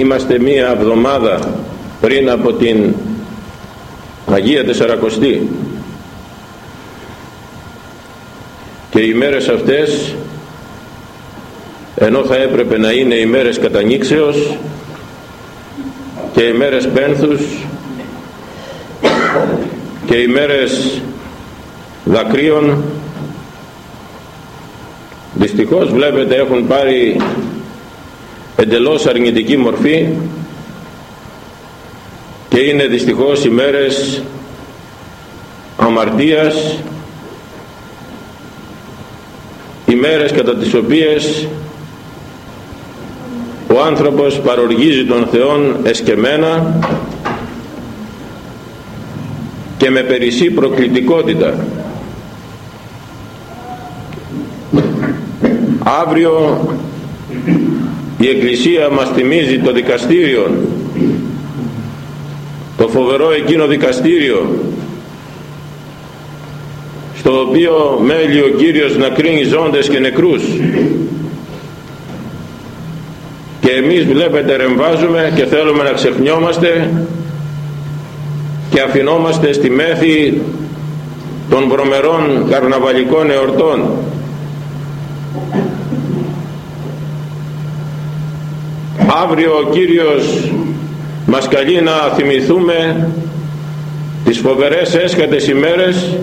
είμαστε μία εβδομάδα πριν από την Αγία Τεσσαρακοστή. Και οι μέρες αυτές ενώ θα έπρεπε να είναι οι μέρες κατανήξεως και οι μέρες πένθους και οι μέρες δακρύων δυστυχώς βλέπετε έχουν πάρει εντελώς αρνητική μορφή και είναι δυστυχώς οι μέρες αμαρτίας οι μέρες κατά τις οποίες ο άνθρωπος παροργίζει τον Θεόν εσκεμένα και με περισσή προκλητικότητα. Αύριο η Εκκλησία μας θυμίζει το δικαστήριο το φοβερό εκείνο δικαστήριο στο οποίο μέλει ο Κύριος να κρίνει ζώντες και νεκρούς. Και εμείς βλέπετε ρεμβάζουμε και θέλουμε να ξεχνιόμαστε και αφινόμαστε στη μέθη των βρωμερών καρναβαλικών εορτών αύριο ο Κύριος μας καλεί να θυμηθούμε τις φοβερές έσκατες ημέρες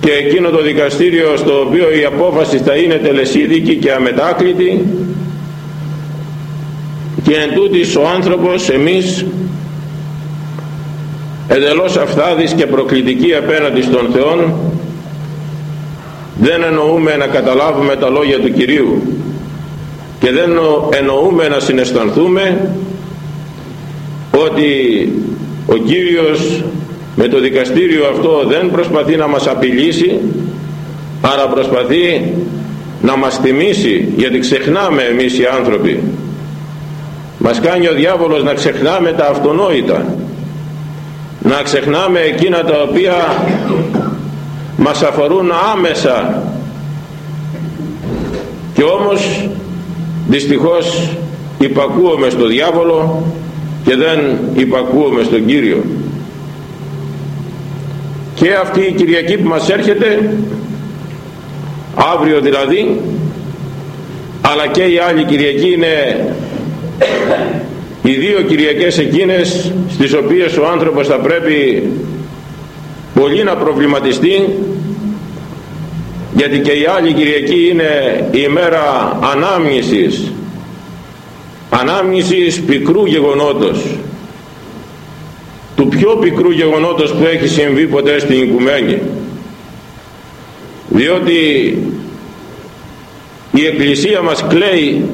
και εκείνο το δικαστήριο στο οποίο η απόφαση θα είναι τελεσίδικη και αμετάκλητη και εν τούτης ο άνθρωπος εμείς εντελώς αυθάδης και προκλητική απέναντι στον Θεό δεν εννοούμε να καταλάβουμε τα λόγια του Κυρίου και δεν εννοούμε να συναισθανθούμε ότι ο Κύριος με το δικαστήριο αυτό δεν προσπαθεί να μας απειλήσει αλλά προσπαθεί να μας θυμίσει γιατί ξεχνάμε εμείς οι άνθρωποι. Μας κάνει ο διάβολος να ξεχνάμε τα αυτονόητα να ξεχνάμε εκείνα τα οποία μας αφορούν άμεσα. Και όμως δυστυχώς υπακούομαι στο διάβολο και δεν υπακούομαι στον Κύριο. Και αυτή η Κυριακή που μας έρχεται αύριο δηλαδή αλλά και η άλλη Κυριακή είναι οι δύο Κυριακές εκείνες στις οποίες ο άνθρωπος θα πρέπει πολύ να προβληματιστεί γιατί και η άλλη Κυριακή είναι η μέρα ανάμνησης. Ανάμνησης πικρού γεγονότος. Του πιο πικρού γεγονότος που έχει συμβεί ποτέ στην οικουμένη. Διότι η Εκκλησία μας κλαίει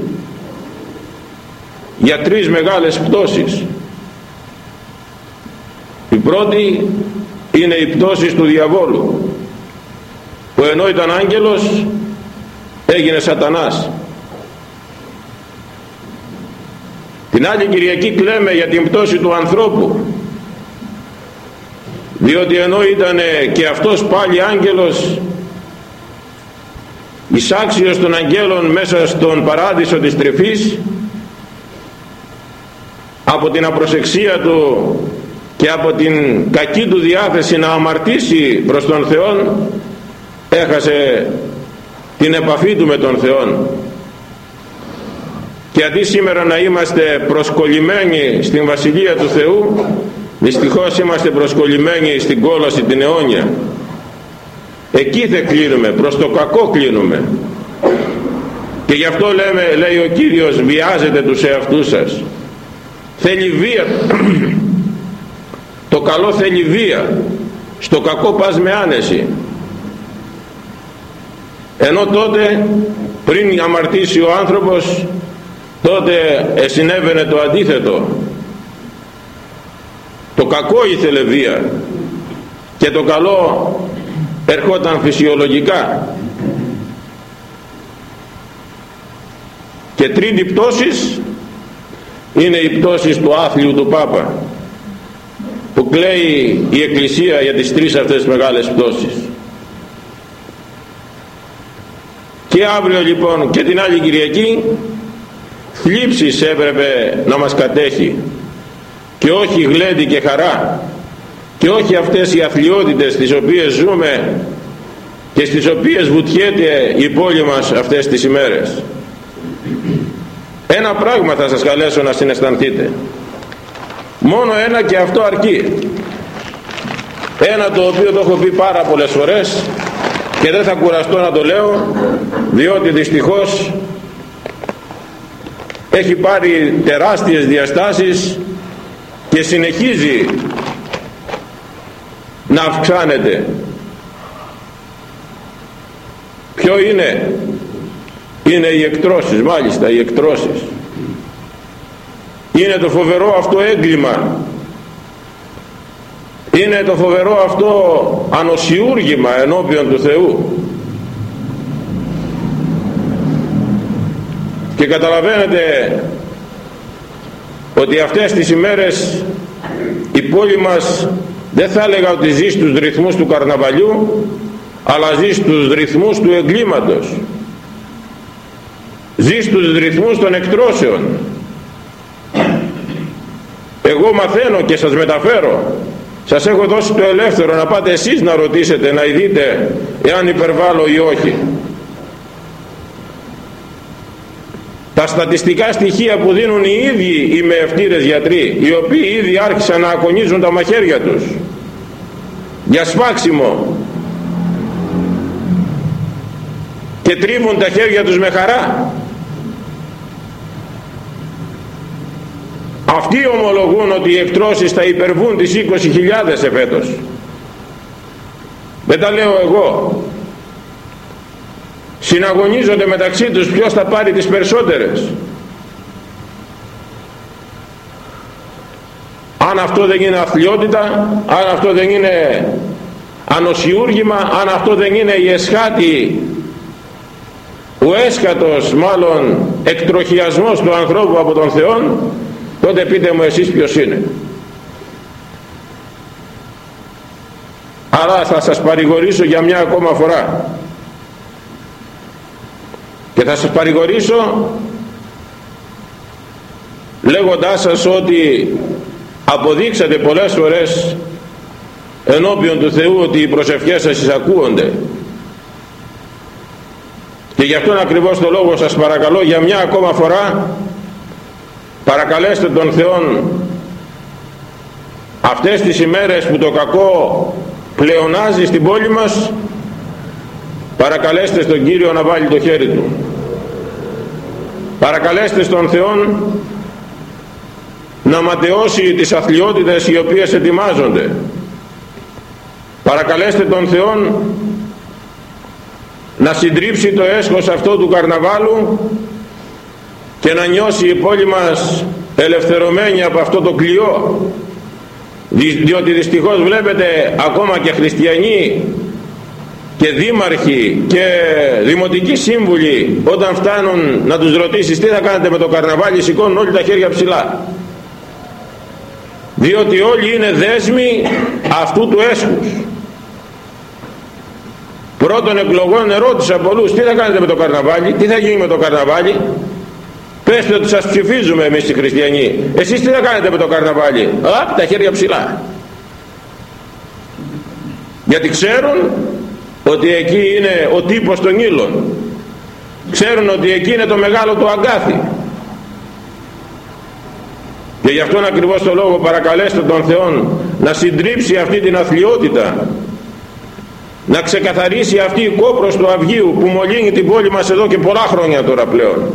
για τρεις μεγάλες πτώσεις. Η πρώτη είναι η πτώση του διαβόλου που ενώ ήταν άγγελος έγινε σατανάς. Την άλλη Κυριακή κλαίμε για την πτώση του ανθρώπου. Διότι ενώ ήταν και αυτός πάλι άγγελος εισάξιος των αγγέλων μέσα στον παράδεισο της τρεφής από την απροσεξία του και από την κακή του διάθεση να αμαρτήσει προς τον Θεό έχασε την επαφή του με τον Θεό και αντί σήμερα να είμαστε προσκολλημένοι στην Βασιλεία του Θεού δυστυχώς είμαστε προσκολλημένοι στην κόλαση την αιώνια. Εκεί θα κλείνουμε προς το κακό κλείνουμε. Και γι' αυτό λέμε, λέει ο Κύριος βιάζετε τους εαυτούς σας. Θέλει βία. Το καλό θέλει βία. Στο κακό πας με άνεση ενώ τότε πριν αμαρτήσει ο άνθρωπος τότε συνέβαινε το αντίθετο. Το κακό ήθελε βία και το καλό ερχόταν φυσιολογικά. Και τρίτη πτώσης είναι η πτώση του άθλιου του Πάπα που κλαίει η Εκκλησία για τις τρεις αυτές μεγάλες πτώσεις και αύριο λοιπόν και την άλλη Κυριακή θλίψης έπρεπε να μας κατέχει. Και όχι γλέντι και χαρά. Και όχι αυτές οι αθλειότητες τις οποίες ζούμε και στις οποίες βουτιέται η πόλη μας αυτές τις ημέρες. Ένα πράγμα θα σας καλέσω να συναισθανθείτε. Μόνο ένα και αυτό αρκεί. Ένα το οποίο το έχω πει πάρα πολλές φορές και δεν θα κουραστώ να το λέω διότι δυστυχώς έχει πάρει τεράστιες διαστάσεις και συνεχίζει να αυξάνεται. Ποιο είναι; Είναι οι εκτρώσεις μάλιστα οι εκτρώσεις. Είναι το φοβερό αυτό έγκλημα είναι το φοβερό αυτό ανοσιούργημα ενώπιον του Θεού. Και καταλαβαίνετε ότι αυτές τις ημέρες η πόλη μας δεν θα έλεγα ότι ζει στους ρυθμούς του καρναβαλιού αλλά ζει στους ρυθμούς του εγκλήματος. Ζει στους ρυθμούς των εκτρώσεων. Εγώ μαθαίνω και σας μεταφέρω σας έχω δώσει το ελεύθερο να πάτε εσείς να ρωτήσετε να δείτε εάν υπερβάλλω ή όχι. Τα στατιστικά στοιχεία που δίνουν οι ίδιοι οι μεευτήρες γιατροί οι οποίοι ήδη άρχισαν να ακονίζουν τα μαχαίρια τους για σφάξιμο και τρίβουν τα χέρια τους με χαρά αυτοί ομολογούν ότι οι εκτρώσεις θα υπερβούν τις 20.000 εφέτος. Δεν τα λέω εγώ. Συναγωνίζονται μεταξύ τους ποιος θα πάρει τις περισσότερες. Αν αυτό δεν είναι αθλειότητα αν αυτό δεν είναι ανοσιούργημα αν αυτό δεν είναι η εσχάτη ο έσκατος μάλλον εκτροχιασμός του ανθρώπου από τον Θεό τότε πείτε μου εσείς ποιος είναι. Αλλά θα σας παρηγορήσω για μια ακόμα φορά. Και θα σας παρηγορήσω λέγοντάς σας ότι αποδείξατε πολλές φορές ενώπιον του Θεού ότι οι προσευχές σας εισακούονται και γι' αυτόν ακριβώς το λόγο σας παρακαλώ για μια ακόμα φορά παρακαλέστε τον Θεό αυτές τις ημέρες που το κακό πλεονάζει στην πόλη μας παρακαλέστε στον Κύριο να βάλει το χέρι Του. Παρακαλέστε στον Θεό να ματαιώσει τις αθλειότητες οι οποίες ετοιμάζονται. Παρακαλέστε τον Θεό να συντρίψει το έσχος αυτό του καρναβάλου και να νιώσει η πόλη μας ελευθερωμένη από αυτό το κλειό. Διότι δυστυχώς βλέπετε ακόμα και χριστιανοί και δήμαρχοι και δημοτικοί σύμβουλοι όταν φτάνουν να τους ρωτήσεις τι θα κάνετε με το καρναβάλι σηκώνουν όλοι τα χέρια ψηλά διότι όλοι είναι δέσμοι αυτού του έσχους. Πρώτων εκλογών ερώτησα πολλούς τι θα κάνετε με το καρναβάλι τι θα γίνει με το καρναβάλι; Πέστε ότι σας ψηφίζουμε εμείς οι χριστιανοί. Εσείς τι θα κάνετε με το καρναβάλι; Απ τα χέρια ψηλά. Γιατί ξέρουν ότι εκεί είναι ο τύπος των ήλων. Ξέρουν ότι εκεί είναι το μεγάλο του αγκάθι. Και γι' αυτόν ακριβώς το λόγο παρακαλέστε τον Θεό να συντρίψει αυτή την αθλειότητα να ξεκαθαρίσει αυτή η κόπρος του Αυγίου που μολύνει την πόλη μας εδώ και πολλά χρόνια τώρα πλέον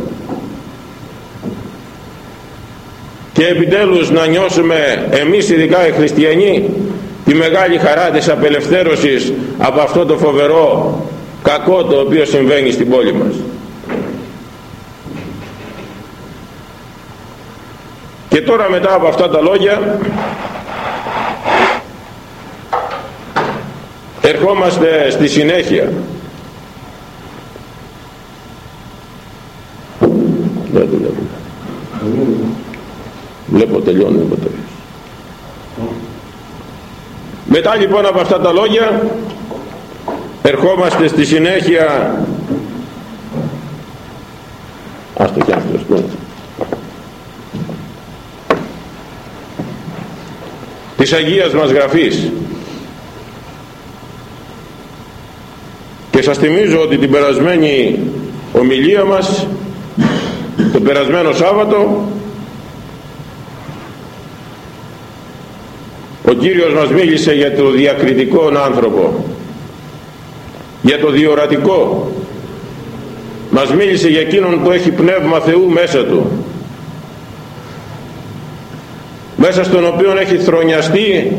και επιτέλους να νιώσουμε εμείς ειδικά οι χριστιανοί τη μεγάλη χαρά της απελευθέρωσης από αυτό το φοβερό κακό το οποίο συμβαίνει στην πόλη μας. Και τώρα μετά από αυτά τα λόγια ερχόμαστε στη συνέχεια Μετά λοιπόν από αυτά τα λόγια ερχόμαστε στη συνέχεια. Ας το κι αυτός ναι. της Αγίας μας Γραφής. Και σας θυμίζω ότι την περασμένη ομιλία μας το περασμένο Σάββατο ο Κύριος μας μίλησε για το διακριτικό άνθρωπο για το διορατικό. Μας μίλησε για εκείνον που έχει πνεύμα Θεού μέσα του μέσα στον οποίο έχει θρονιαστεί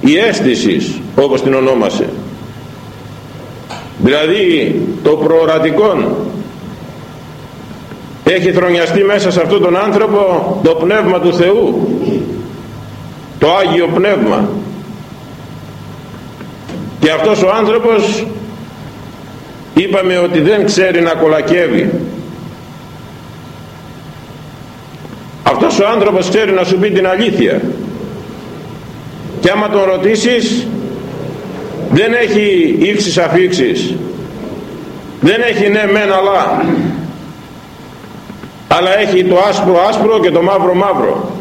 η αίσθηση όπως την ονόμασε. Δηλαδή το προορατικό έχει θρονιαστεί μέσα σε αυτόν τον άνθρωπο το πνεύμα του Θεού το Άγιο Πνεύμα. Και αυτός ο άνθρωπος είπαμε ότι δεν ξέρει να κολακεύει. Αυτός ο άνθρωπος ξέρει να σου πει την αλήθεια. Και άμα τον ρωτήσεις δεν έχει ίξεις αφήξεις. Δεν έχει ναι μεν αλλά. Αλλά έχει το άσπρο άσπρο και το μαύρο μαύρο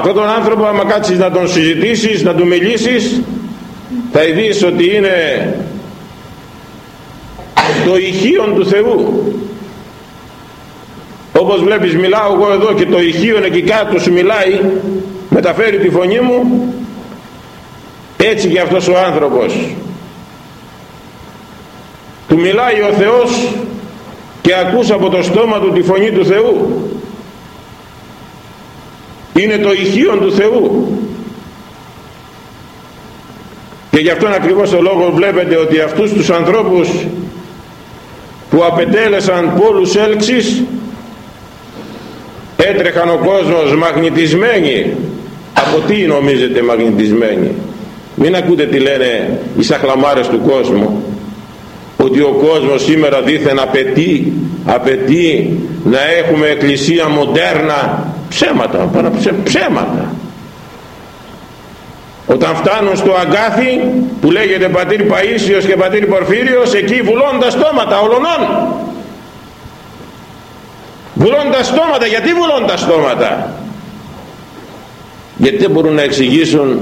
αυτόν τον άνθρωπο άμα κάτσεις να τον συζητήσεις να του μιλήσεις θα δεις ότι είναι το ηχείο του Θεού. Όπως βλέπεις μιλάω εγώ εδώ και το ηχείο εκεί κάτω σου μιλάει μεταφέρει τη φωνή μου έτσι και αυτός ο άνθρωπος. Του μιλάει ο Θεός και ακούς από το στόμα του τη φωνή του Θεού είναι το ηχείο του Θεού. Και γι' αυτόν ακριβώς το λόγος βλέπετε ότι αυτούς τους ανθρώπους που απετέλεσαν πόλους έλξης έτρεχαν ο κόσμος μαγνητισμένοι. Από τι νομίζετε μαγνητισμένοι; Μην ακούτε τι λένε οι σαχλαμάρες του κόσμου ότι ο κόσμος σήμερα δήθεν απαιτεί απαιτεί να έχουμε εκκλησία μοντέρνα ψέματα, ψέματα. Όταν φτάνουν στο αγκάθι που λέγεται πατήρ Παΐσιος και πατήρ Πορφύριος εκεί βουλώντας τα στόματα ολονών βουλώντας τα στόματα γιατί βουλώντας τα στόματα; Γιατί δεν μπορούν να εξηγήσουν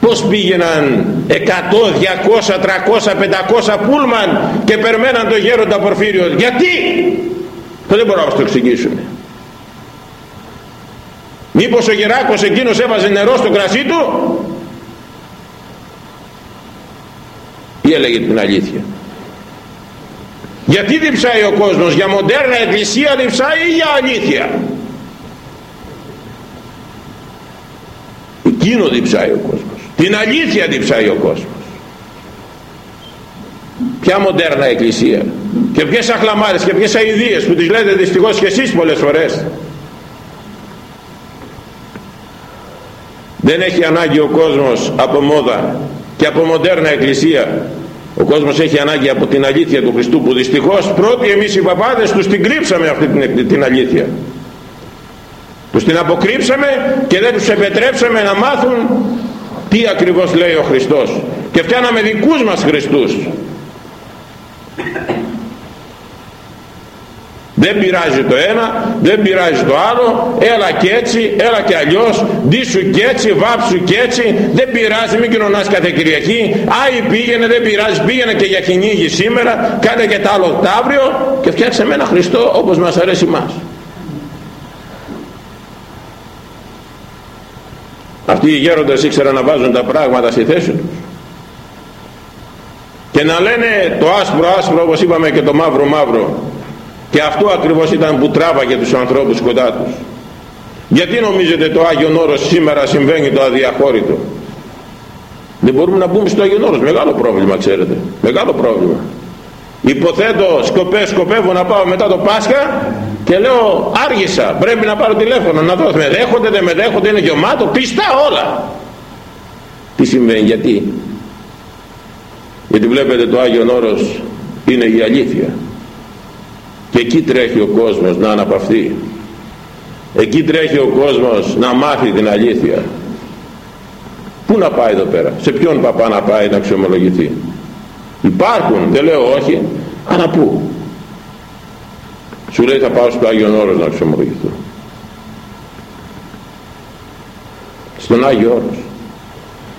πως πήγαιναν 100, 200, 300, 500 πούλμαν και περμέναν το γέροντα Πορφύριο; Γιατί; Δεν μπορούν να το εξηγήσουν. Μήπως ο Γεράκος εκείνος έβαζε νερό στο κρασί του; Ή έλεγε την αλήθεια; Γιατί διψάει ο κόσμος για μοντέρνα εκκλησία διψάει ή για αλήθεια; Εκείνο διψάει ο κόσμος την αλήθεια διψάει ο κόσμος. Ποια μοντέρνα εκκλησία. Και ποιες αχλαμάρες και ποιες αηδίες που τις λέτε δυστυχώς και εσείς πολλές φορές. Δεν έχει ανάγκη ο κόσμος από μόδα και από μοντέρνα εκκλησία. Ο κόσμος έχει ανάγκη από την αλήθεια του Χριστού που δυστυχώς πρώτοι εμείς οι παπάδες τους την κρύψαμε αυτή την, την αλήθεια. Τους την αποκρύψαμε και δεν τους επιτρέψαμε να μάθουν τι ακριβώς λέει ο Χριστός; Και φτιάναμε δικούς μας Χριστούς. Δεν πειράζει το ένα δεν πειράζει το άλλο έλα και έτσι έλα και αλλιώς ντύσου και έτσι βάψου και έτσι δεν πειράζει μην κοινωνάς κάθε Κυριακή. Άι πήγαινε δεν πειράζει πήγαινε και για κυνήγι σήμερα κάνε και τα άλλο αύριο και φτιάξε με ένα Χριστό όπως μας αρέσει μας αυτοί οι γέροντες ήξεραν να βάζουν τα πράγματα στη θέση τους. Και να λένε το άσπρο άσπρο όπως είπαμε και το μαύρο μαύρο. Και αυτό ακριβώς ήταν που τράβαγε τους ανθρώπους κοντά τους. Γιατί νομίζετε το Άγιον Όρος σήμερα συμβαίνει το αδιαχώρητο; Δεν μπορούμε να μπούμε στο Άγιον Όρος. Μεγάλο πρόβλημα ξέρετε. Μεγάλο πρόβλημα. Υποθέτω σκοπέ, σκοπεύω να πάω μετά το Πάσχα και λέω άργησα πρέπει να πάρω τηλέφωνο να δω με δέχονται δεν με δέχονται είναι γεμάτο πιστά όλα. Τι συμβαίνει γιατί; Γιατί βλέπετε το Άγιον Όρος είναι η αλήθεια. Και εκεί τρέχει ο κόσμος να αναπαυθεί. Εκεί τρέχει ο κόσμος να μάθει την αλήθεια. Πού να πάει εδώ πέρα; Σε ποιον παπά να πάει να αξιομολογηθεί; Υπάρχουν δεν λέω όχι αλλά πού; Σου λέει θα πάω στο Άγιον Όρος να αξιομολογηθώ στον Άγιο Όρος.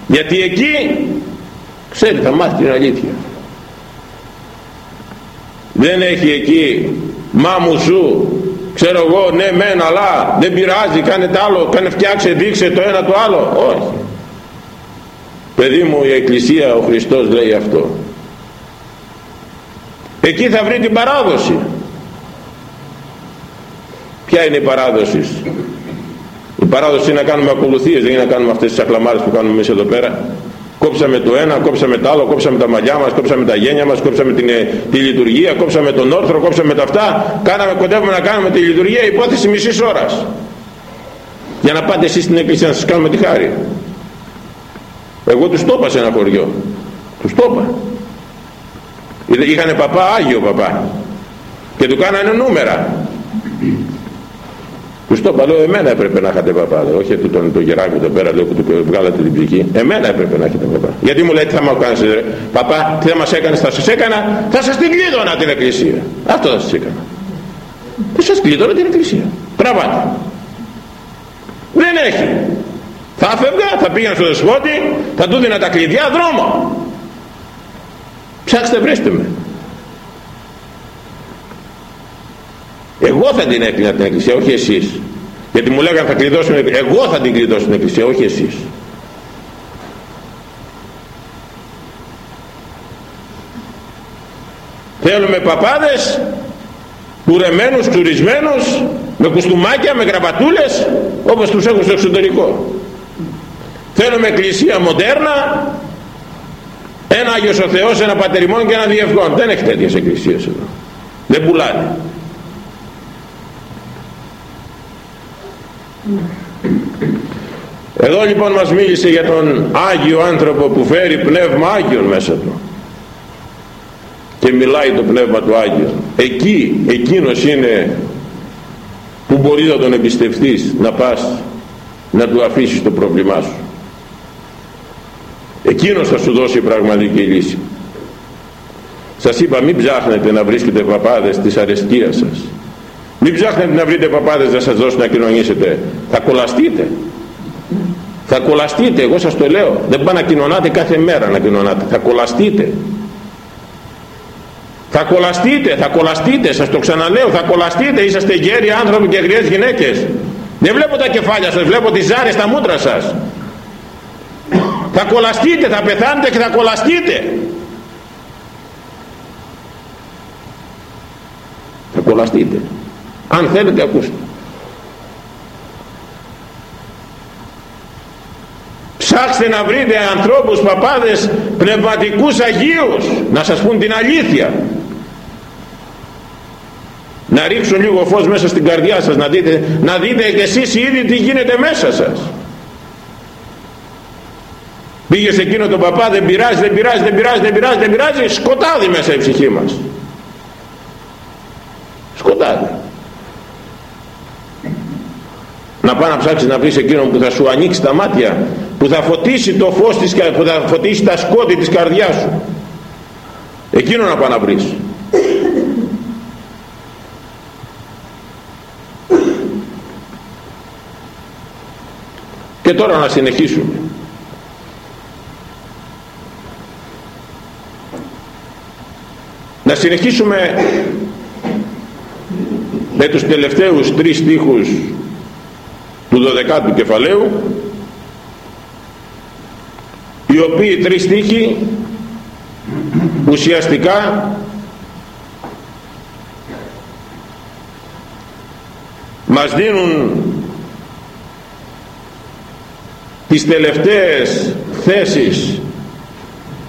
Γιατί εκεί ξέρει θα μάθει την αλήθεια. Δεν έχει εκεί μα μου σου ξέρω εγώ ναι μεν αλλά δεν πειράζει κάνε το άλλο κάνε φτιάξε δείξε το ένα το άλλο όχι. Παιδί μου η Εκκλησία ο Χριστός λέει αυτό. Εκεί θα βρει την παράδοση ποια είναι η παράδοση; Η παράδοση είναι να κάνουμε ακολουθίες δεν είναι να κάνουμε αυτές τις ακλαμάρες που κάνουμε εμείς εδώ πέρα κόψαμε το ένα, κόψαμε το άλλο, κόψαμε τα μαλλιά μας, κόψαμε τα γένια μας, κόψαμε την, ε, τη λειτουργία, κόψαμε τον όρθρο, κόψαμε τα αυτά, κάναμε, κοντεύουμε να κάνουμε τη λειτουργία υπόθεση μισής ώρας. Για να πάτε εσείς στην εκκλησία να σας κάνουμε τη χάρη. Εγώ τους το είπα σε ένα χωριό. Τους το είπα. Είχανε παπά, Άγιο παπά. Και του κάνανε νούμερα. Του το είπα, λέω, εμένα έπρεπε να είχατε παπά. Όχι το, τον, το γεράκι εδώ πέρα, λέω, που του βγάλατε την ψυχή. Εμένα έπρεπε να έχετε παπά. Γιατί μου λέει, τι θα μου κάνεις, παπά, τι θα μας έκανες, θα σας έκανα, θα σας την κλείδωνα την εκκλησία. Αυτό θα σας έκανα. Δεν σας κλείδωνα την εκκλησία. Τραβάτε. Δεν έχει. Θα φεύγα, θα πήγαινα στο δεσπότη, θα του δίνα τα κλειδιά, δρόμο. Ψάξτε, βρίσκτε με. Εγώ θα την έκλεινα την εκκλησία όχι εσείς. Γιατί μου λέγανε θα κλειδώσουν εγώ θα την κλειδώσω την εκκλησία όχι εσείς. Θέλουμε παπάδες κουρεμένους, ξουρισμένους με κουστούμάκια, με γραβατούλες όπως τους έχουν στο εξωτερικό. Θέλουμε εκκλησία μοντέρνα ένα Άγιος ο Θεός, ένα Πατεριμόν και ένα Διευγόν. Δεν έχει τέτοιες εκκλησίες εδώ. Δεν πουλάνε Εδώ λοιπόν μας μίλησε για τον Άγιο άνθρωπο που φέρει πνεύμα Άγιον μέσα του. Και μιλάει το πνεύμα του Άγιον. Εκεί, εκείνος είναι που μπορείς να τον εμπιστευτείς να πας να του αφήσεις το πρόβλημά σου. Εκείνος θα σου δώσει πραγματική λύση. Σας είπα μην ψάχνετε να βρίσκετε παπάδες της αρεσκίας σας μην ψάχνετε να βρείτε παπάδες να σας δώσουν να κοινωνήσετε. Θα κολλαστείτε. Θα κολλαστείτε, εγώ σας το λέω. Δεν πάνε να κοινωνάτε κάθε μέρα να κοινωνάτε. Θα κολλαστείτε. Θα κολλαστείτε, θα κολλαστείτε, σας το ξαναλέω, θα κολλαστείτε. Είσαστε γέροι άνθρωποι και αγριές γυναίκες. Δεν βλέπω τα κεφάλια σας, βλέπω τις ζάρες στα μούτρα σας. Θα κολλαστείτε, θα πεθάνετε και θα κολλαστείτε. Θα κολλαστείτε αν θέλετε ακούστε. Ψάξτε να βρείτε ανθρώπους παπάδες πνευματικούς Αγίους να σας πούν την αλήθεια. Να ρίξουν λίγο φως μέσα στην καρδιά σας να δείτε, να δείτε και εσείς ήδη τι γίνεται μέσα σας. Πήγες σε εκείνο τον παπά δεν πειράζει, δεν πειράζει, δεν πειράζει, δεν πειράζει, δεν πειράζει σκοτάδι μέσα η ψυχή μας. Σκοτάδι να πάει να ψάξεις να βρεις εκείνον που θα σου ανοίξει τα μάτια που θα φωτίσει το φως της, που θα φωτίσει τα σκότη της καρδιάς σου. Εκείνο να πάει να βρεις. Και τώρα να συνεχίσουμε. Να συνεχίσουμε με τους τελευταίους τρεις στίχους του 12ου κεφαλαίου οι οποίοι τρεις στίχοι ουσιαστικά μας δίνουν τις τελευταίες θέσεις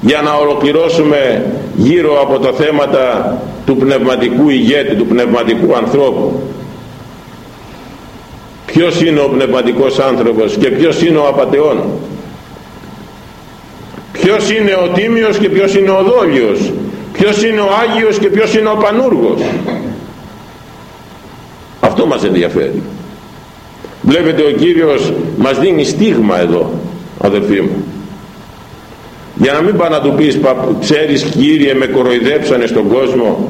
για να ολοκληρώσουμε γύρω από τα θέματα του πνευματικού ηγέτη, του πνευματικού ανθρώπου ποιος είναι ο πνευματικός άνθρωπος και ποιος είναι ο απατεών ποιος είναι ο τίμιος και ποιος είναι ο δόλιος; Ποιος είναι ο Άγιος και ποιος είναι ο Πανούργος; Αυτό μας ενδιαφέρει. Βλέπετε ο Κύριος μας δίνει στίγμα εδώ αδελφοί μου. Για να μην πάει να του πεις ξέρεις Κύριε με κοροϊδέψανε στον κόσμο.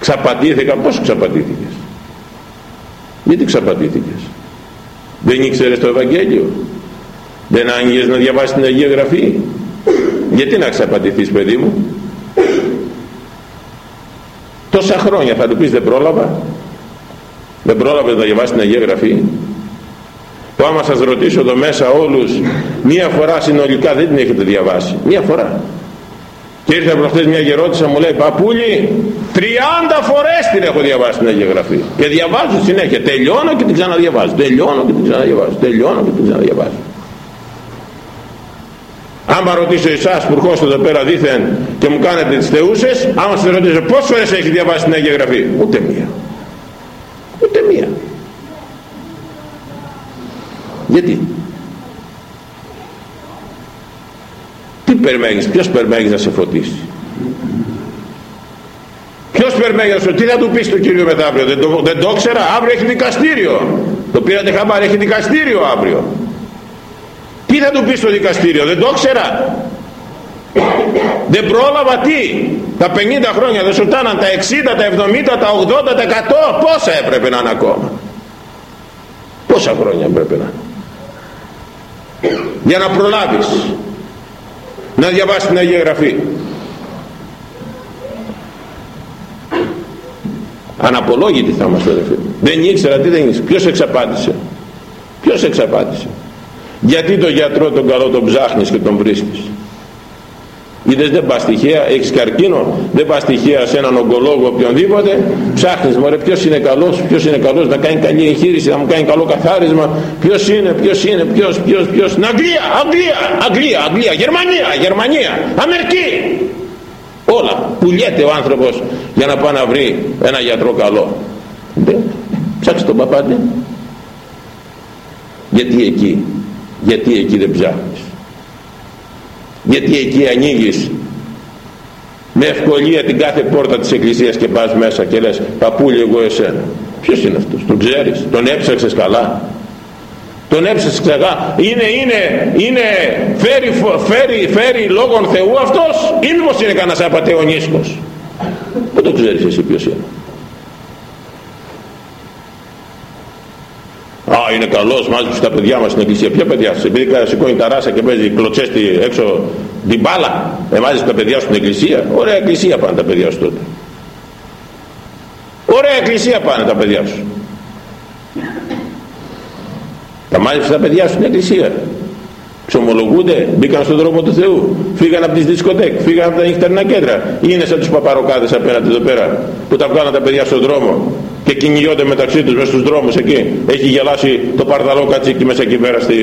Ξαπατήθηκα πως ξαπατήθηκες; Γιατί ξαπατήθηκες; Δεν ήξερε το Ευαγγέλιο. Δεν άγγιες να διαβάσεις την Αγία Γραφή. Γιατί να ξαπατηθείς παιδί μου; Τόσα χρόνια θα του πεις δεν πρόλαβα δεν πρόλαβες να διαβάσεις την Αγία Γραφή που άμα σας ρωτήσω εδώ μέσα όλους μία φορά συνολικά δεν την έχετε διαβάσει. Μία φορά και ήρθε από αυτές μια γερότησα μου λέει παππούλη 30 φορές την έχω διαβάσει την Αγία Γραφή και διαβάζω συνέχεια. Τελειώνω και την ξαναδιαβάζω. Τελειώνω και την ξαναδιαβάζω. Τελειώνω και την ξαναδιαβάζω. Άμα ρωτήσω εσάς που ερχόστε εδώ πέρα δήθεν και μου κάνετε τις θεούσες άμα σας ρωτήσω πόσες φορές έχει διαβάσει την Αγία Γραφή; Ούτε μία. Ούτε μία. Γιατί; Περιμένεις ποιος περιμένεις να σε φωτίσει; Ποιος περιμένει να σου τι θα του πεις του Κύριο μεθαύριο δεν το, δεν το ξέρα αύριο έχει δικαστήριο. Το πήρατε χαμπάρι έχει δικαστήριο αύριο. Τι θα του πεις στο δικαστήριο; Δεν το ξέρα δεν πρόλαβα τι. Τα 50 χρόνια δεν σου τάναν τα 60, τα 70, τα 80, τα 100 πόσα έπρεπε να είναι ακόμα; Πόσα χρόνια έπρεπε να για να προλάβεις να διαβάσει την Αγία Γραφή. Αναπολόγητη θα είμαστε αδερφοί. Δεν ήξερα τι δεν ήξερα. Ποιος εξαπάτησε; Ποιος εξαπάτησε; Γιατί τον γιατρό τον καλό τον ψάχνεις και τον βρίσκεις; Είδες δεν πας τυχαία έχεις καρκίνο δεν πας τυχαία σε έναν ογκολόγο οποιονδήποτε. Ψάχνεις μωρέ ποιος είναι καλός ποιος είναι καλός να κάνει καλή εγχείρηση να μου κάνει καλό καθάρισμα. Ποιος είναι ποιος είναι ποιος ποιος ποιος. Στην Αγγλία Αγγλία Αγγλία Αγγλία Γερμανία Γερμανία Αμερική. Όλα. Πουλιέται ο άνθρωπος για να πάει να βρει ένα γιατρό καλό. Ψάξε τον παπάτη γιατί εκεί γιατί εκεί δεν ψάχνεις γιατί εκεί ανοίγεις με ευκολία την κάθε πόρτα της εκκλησίας και πας μέσα και λες παππούλη εγώ εσένα ποιος είναι αυτός τον ξέρεις τον έψαξες καλά. Τον έψαξες καλά. Είναι, είναι, είναι φέρει, φέρει, φέρει λόγων Θεού αυτός ή μήπως είναι κανένας απατεωνίσκος. Που το ξέρεις εσύ ποιος είναι Α, είναι καλός, μάζεψε τα παιδιά μας στην εκκλησία. Ποια παιδιά σα, επειδή σηκώνει τα ράσα και παίζει κλωτσέστη έξω την μπάλα, εμάζει τα παιδιά σου στην εκκλησία. Ωραία εκκλησία πάνε τα παιδιά σου τότε. Ωραία εκκλησία πάνε τα παιδιά σου. Τα μάζεψε τα παιδιά σου στην εκκλησία. Ξομολογούνται, μπήκαν στον δρόμο του Θεού, φύγαν από τις δισκοτέκ, φύγαν από τα νυχτερινά κέντρα. Είναι σαν τους παπαροκάδες απέναντι εδώ πέρα που τα βγάλαν τα παιδιά στον δρόμο και κυνηγιόνται μεταξύ τους μέσα στους δρόμους εκεί. Έχει γελάσει το παρδαλό κατσίκι μέσα εκεί πέρα στη,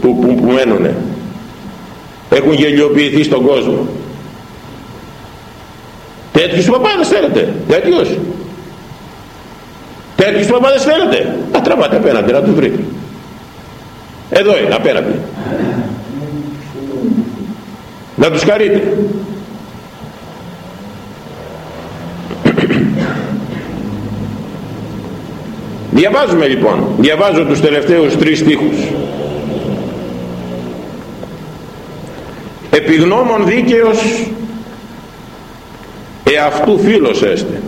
που, που, που μένουνε. Έχουν γελιοποιηθεί στον κόσμο. Τέτοιους παπάδες θέλετε. Τέτοιους. Τέτοιους παπάδες θέλετε. Να τραβάτε απέναντι να τους βρείτε. Εδώ είναι απέναντι. Να τους χαρείτε Διαβάζουμε λοιπόν, διαβάζω τους τελευταίους τρεις στίχους. Επιγνώμων δίκαιος εαυτού φίλος έστε.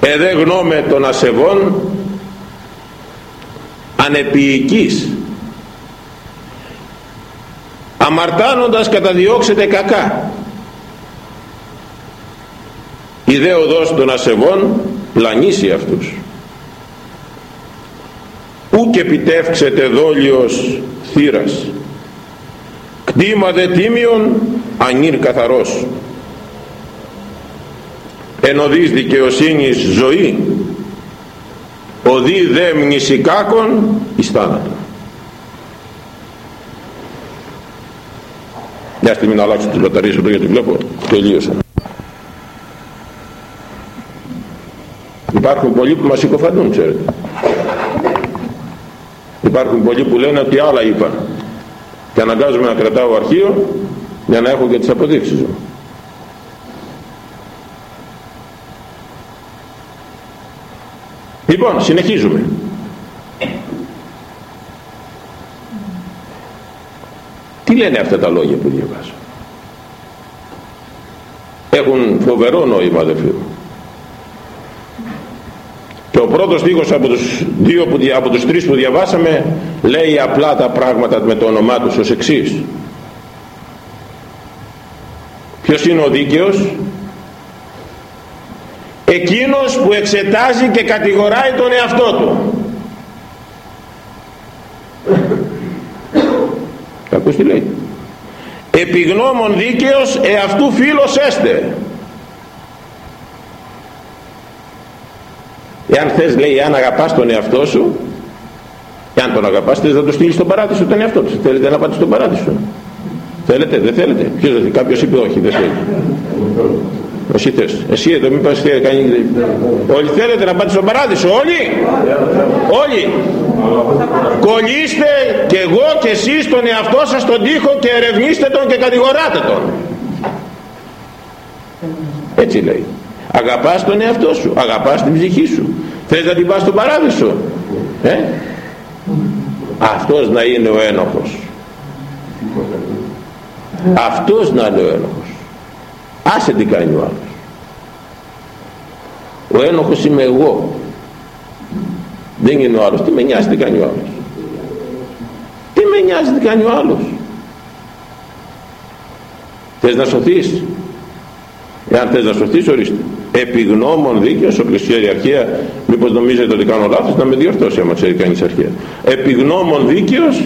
Εδέ γνώμε των ασεβών ανεπιικής αμαρτάνοντας καταδιώξετε κακά η δε οδός των ασεβών πλανήσει αυτούς. Ου και επιτεύξετε δόλιος θύρας. Κτήμα δε τίμιον ανήρ καθαρός. Εν οδείς δικαιοσύνης ζωή οδεί δε μνησικάκων εις θάνατο μια στιγμή να αλλάξω τις μπαταρίες εδώ γιατί βλέπω τελείωσα Υπάρχουν πολλοί που μας συκοφαντούν, ξέρετε. Υπάρχουν πολλοί που λένε ότι άλλα είπα. Και αναγκάζομαι να κρατάω αρχείο για να έχω και τις αποδείξεις μου. Λοιπόν, συνεχίζουμε. Τι λένε αυτά τα λόγια που διαβάζω; Έχουν φοβερό νόημα αδελφοί μου και ο πρώτος στίχος από τους, δύο που, από τους τρεις που διαβάσαμε λέει απλά τα πράγματα με το όνομά τους ως εξής. Ποιος είναι ο δίκαιος; Εκείνος που εξετάζει και κατηγοράει τον εαυτό του. Ακούς τι λέει; Επιγνώμων δίκαιος εαυτού φίλος έστε εάν θες λέει αν αγαπάς τον εαυτό σου εάν τον αγαπάς θες να το στείλεις στον παράδεισο τον εαυτό του. Θέλετε να πάτε στον παράδεισο θέλετε δεν θέλετε. Ποιος δεν θέλει κάποιος είπε όχι δεν θέλει. Εσύ θες. Εσύ εδώ μην πας θέλει κανεί όλοι θέλετε να πάτε στον παράδεισο όλοι. Όλοι. Κολλήστε και εγώ και εσείς τον εαυτό σας τον τοίχο και ερευνήστε τον και κατηγοράτε τον. Έτσι λέει. Αγαπάς τον εαυτό σου αγαπάς την ψυχή σου θες να την πας στον παράδεισο ε; αυτός να είναι ο ένοχος. Αυτός να είναι ο ένοχος. Άσε τι κάνει ο άλλος. Ο ένοχος είμαι εγώ. Δεν είναι ο άλλος. Τι με νοιάζει τι κάνει ο άλλος. Τι με νοιάζει τι κάνει ο άλλος. Θες να σωθείς; Εάν θες να σωθείς ορίστε επιγνώμων δίκαιος ο πλησιέρη αρχαία μήπως νομίζετε ότι κάνω λάθος να με διορθώσει άμα ξέρει κανείς αρχαία. Επιγνώμων δίκαιος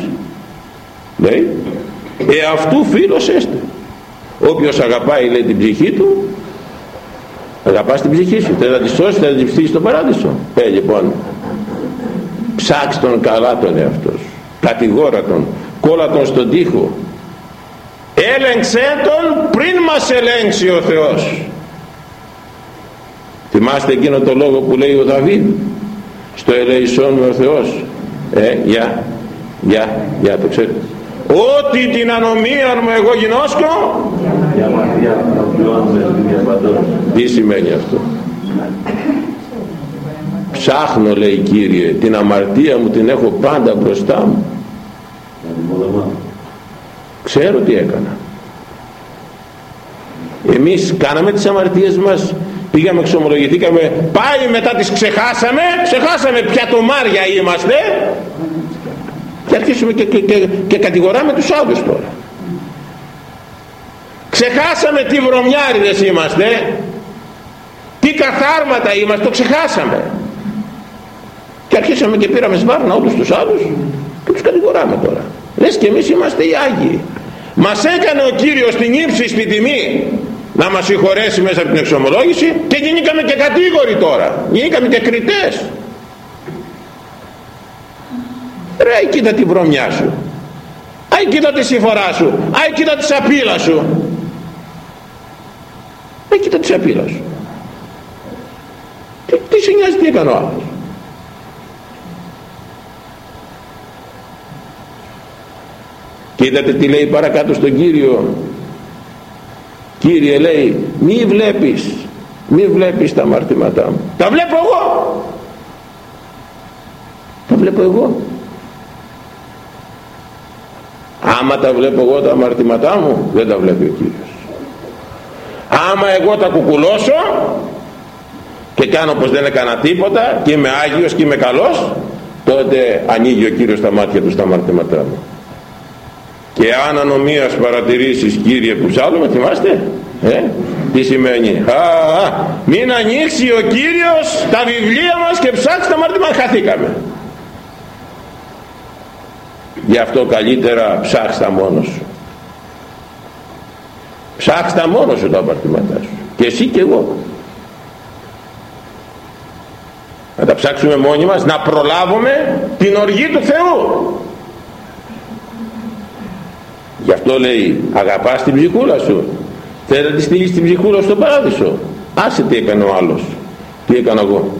λέει εαυτού φίλος έστε όποιος αγαπάει λέει την ψυχή του αγαπάς την ψυχή σου. Θέλει να τη σώσεις θέλει να τη ψήσει στον παράδεισο. Ε λοιπόν ψάξ τον καλά τον εαυτό σου. Κατηγόρα τον. Κόλλα τον στον τοίχο. Έλεγξέ τον πριν μας ελέγξει ο Θεός θυμάστε εκείνο το λόγο που λέει ο Δαβίδ; Στο ελεησόν με ο Θεός. Ε, για, για, για το ξέρετε ότι την ανομία μου εγώ γινώσκω τι σημαίνει αυτό; Ψάχνω λέει Κύριε την αμαρτία μου την έχω πάντα μπροστά μου. Ξέρω τι έκανα. Εμείς κάναμε τις αμαρτίες μας πήγαμε εξομολογηθήκαμε πάλι μετά τις ξεχάσαμε ξεχάσαμε ποια τομάρια είμαστε. Και αρχίσουμε και, και, και, και κατηγοράμε τους άλλους τώρα. Ξεχάσαμε τι βρωμιάριδες είμαστε τι καθάρματα είμαστε το ξεχάσαμε. Και αρχίσαμε και πήραμε σβάρνα όλους τους άλλους και τους κατηγοράμε τώρα. Λες και εμείς είμαστε οι Άγιοι. Μας έκανε ο Κύριος την ύψιστη τιμή να μας συγχωρέσει μέσα από την εξομολόγηση και γίνηκαμε και κατήγοροι τώρα. Γίνηκαμε και κριτές. Ρε κοίτα τη βρωμιά σου. Άι κοίτα τη συμφορά σου. Άι κοίτα τη σαπίλα σου. Άι κοίτα τη σαπίλα σου. Τι, τι σε νοιάζει τι έκανε ο άλλος; Και είδατε τι λέει παρακάτω στον Κύριο Κύριε λέει μη βλέπεις μη βλέπεις τα αμαρτήματά μου. Τα βλέπω εγώ. Τα βλέπω εγώ. Άμα τα βλέπω εγώ τα αμαρτήματά μου δεν τα βλέπει ο Κύριος. Άμα εγώ τα κουκουλώσω και κάνω πως δεν έκανα τίποτα και είμαι Άγιος και είμαι καλός τότε ανοίγει ο Κύριος τα μάτια του στα αμαρτήματά μου και αν ανομίας παρατηρήσεις Κύριε που ψάλλουμε θυμάστε ε, τι σημαίνει. Α, α, μην ανοίξει ο Κύριος τα βιβλία μας και ψάξει τα αμαρτήματα χαθήκαμε. Γι' αυτό καλύτερα ψάξτα μόνος σου. Ψάξτα μόνος σου τα αμαρτήματά σου. Και εσύ και εγώ. Να τα ψάξουμε μόνοι μας να προλάβουμε την οργή του Θεού γι' αυτό λέει αγαπάς την ψυχούλα σου. Θέλει να τη στείλεις την ψυχούλα στον παράδεισο άσε τι έκανε ο άλλος. Τι έκανα εγώ.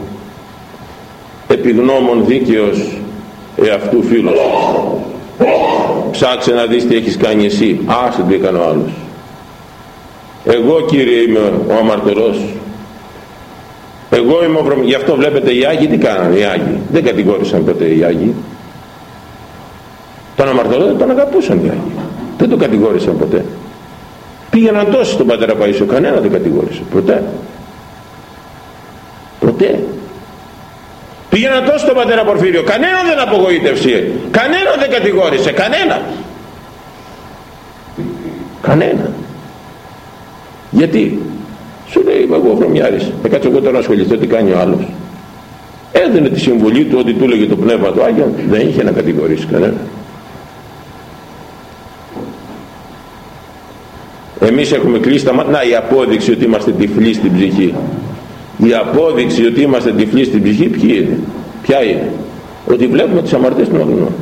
Επιγνώμων δίκαιος εαυτού φίλος. Ψάξε να δεις τι έχεις κάνει εσύ. Άσε τι έκανε ο άλλος. Εγώ κύριε είμαι ο αμαρτωλός. Εγώ είμαι ο γι' αυτό βλέπετε οι Άγιοι τι κάνανε οι Άγιοι. Δεν κατηγόρησαν ποτέ οι Άγιοι. Τον αμαρτωλό δεν τον αγαπούσαν οι Άγιοι δεν τον κατηγόρησαν ποτέ. Πήγαιναν τόσοι στον πατέρα Παΐσιο. Κανένα δεν κατηγόρησε. Ποτέ. Ποτέ. Πήγαιναν τόσο στον πατέρα Πορφύριο. Κανέναν δεν απογοήτευσε. Κανέναν δεν κατηγόρησε. Κανένα. Κανένα. Γιατί; Σου λέει είμαι εγώ βρωμιάρης. Θα κάτσω εγώ τώρα να ασχοληθώ. Τι κάνει ο άλλος έδινε τη συμβουλή του ότι του έλεγε το πνεύμα του Άγιο δεν είχε να κατηγορήσει κανένα εμείς έχουμε κλείσει τα μάτια. Να η απόδειξη ότι είμαστε τυφλοί στην ψυχή. Η απόδειξη ότι είμαστε τυφλοί στην ψυχή ποιοι είναι; Ποια είναι; Ότι βλέπουμε τις αμαρτίες των αγνών.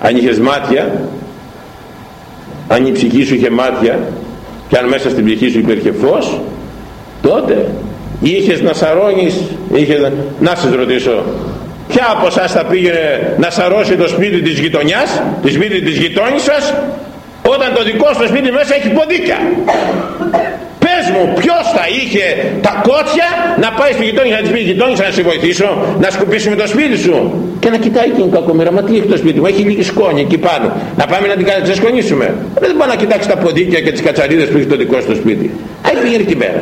Αν είχες μάτια αν η ψυχή σου είχε μάτια και αν μέσα στην ψυχή σου υπήρχε φως τότε είχες να σαρώνεις είχες να... να σας ρωτήσω ποια από εσάς θα πήγαινε να σαρώσει το σπίτι της γειτονιάς το σπίτι της γειτόνισσας όταν το δικό σου σπίτι μέσα έχει ποντίκια πες μου ποιος θα είχε τα κότσια να πάει στη γειτόνια να της πει γειτόνισσα να σε βοηθήσω να σκουπίσουμε το σπίτι σου και να κοιτάει εκείνη κακομέρα μα τι έχει το σπίτι μου έχει λίγη σκόνη εκεί πάνω. Να πάμε να την ξεσκονίσουμε δεν πάει να κοιτάξει τα ποντίκια και τις κατσαρίδες που έχει το δικό σου σπίτι. Α πήγαινε εκεί πέρα.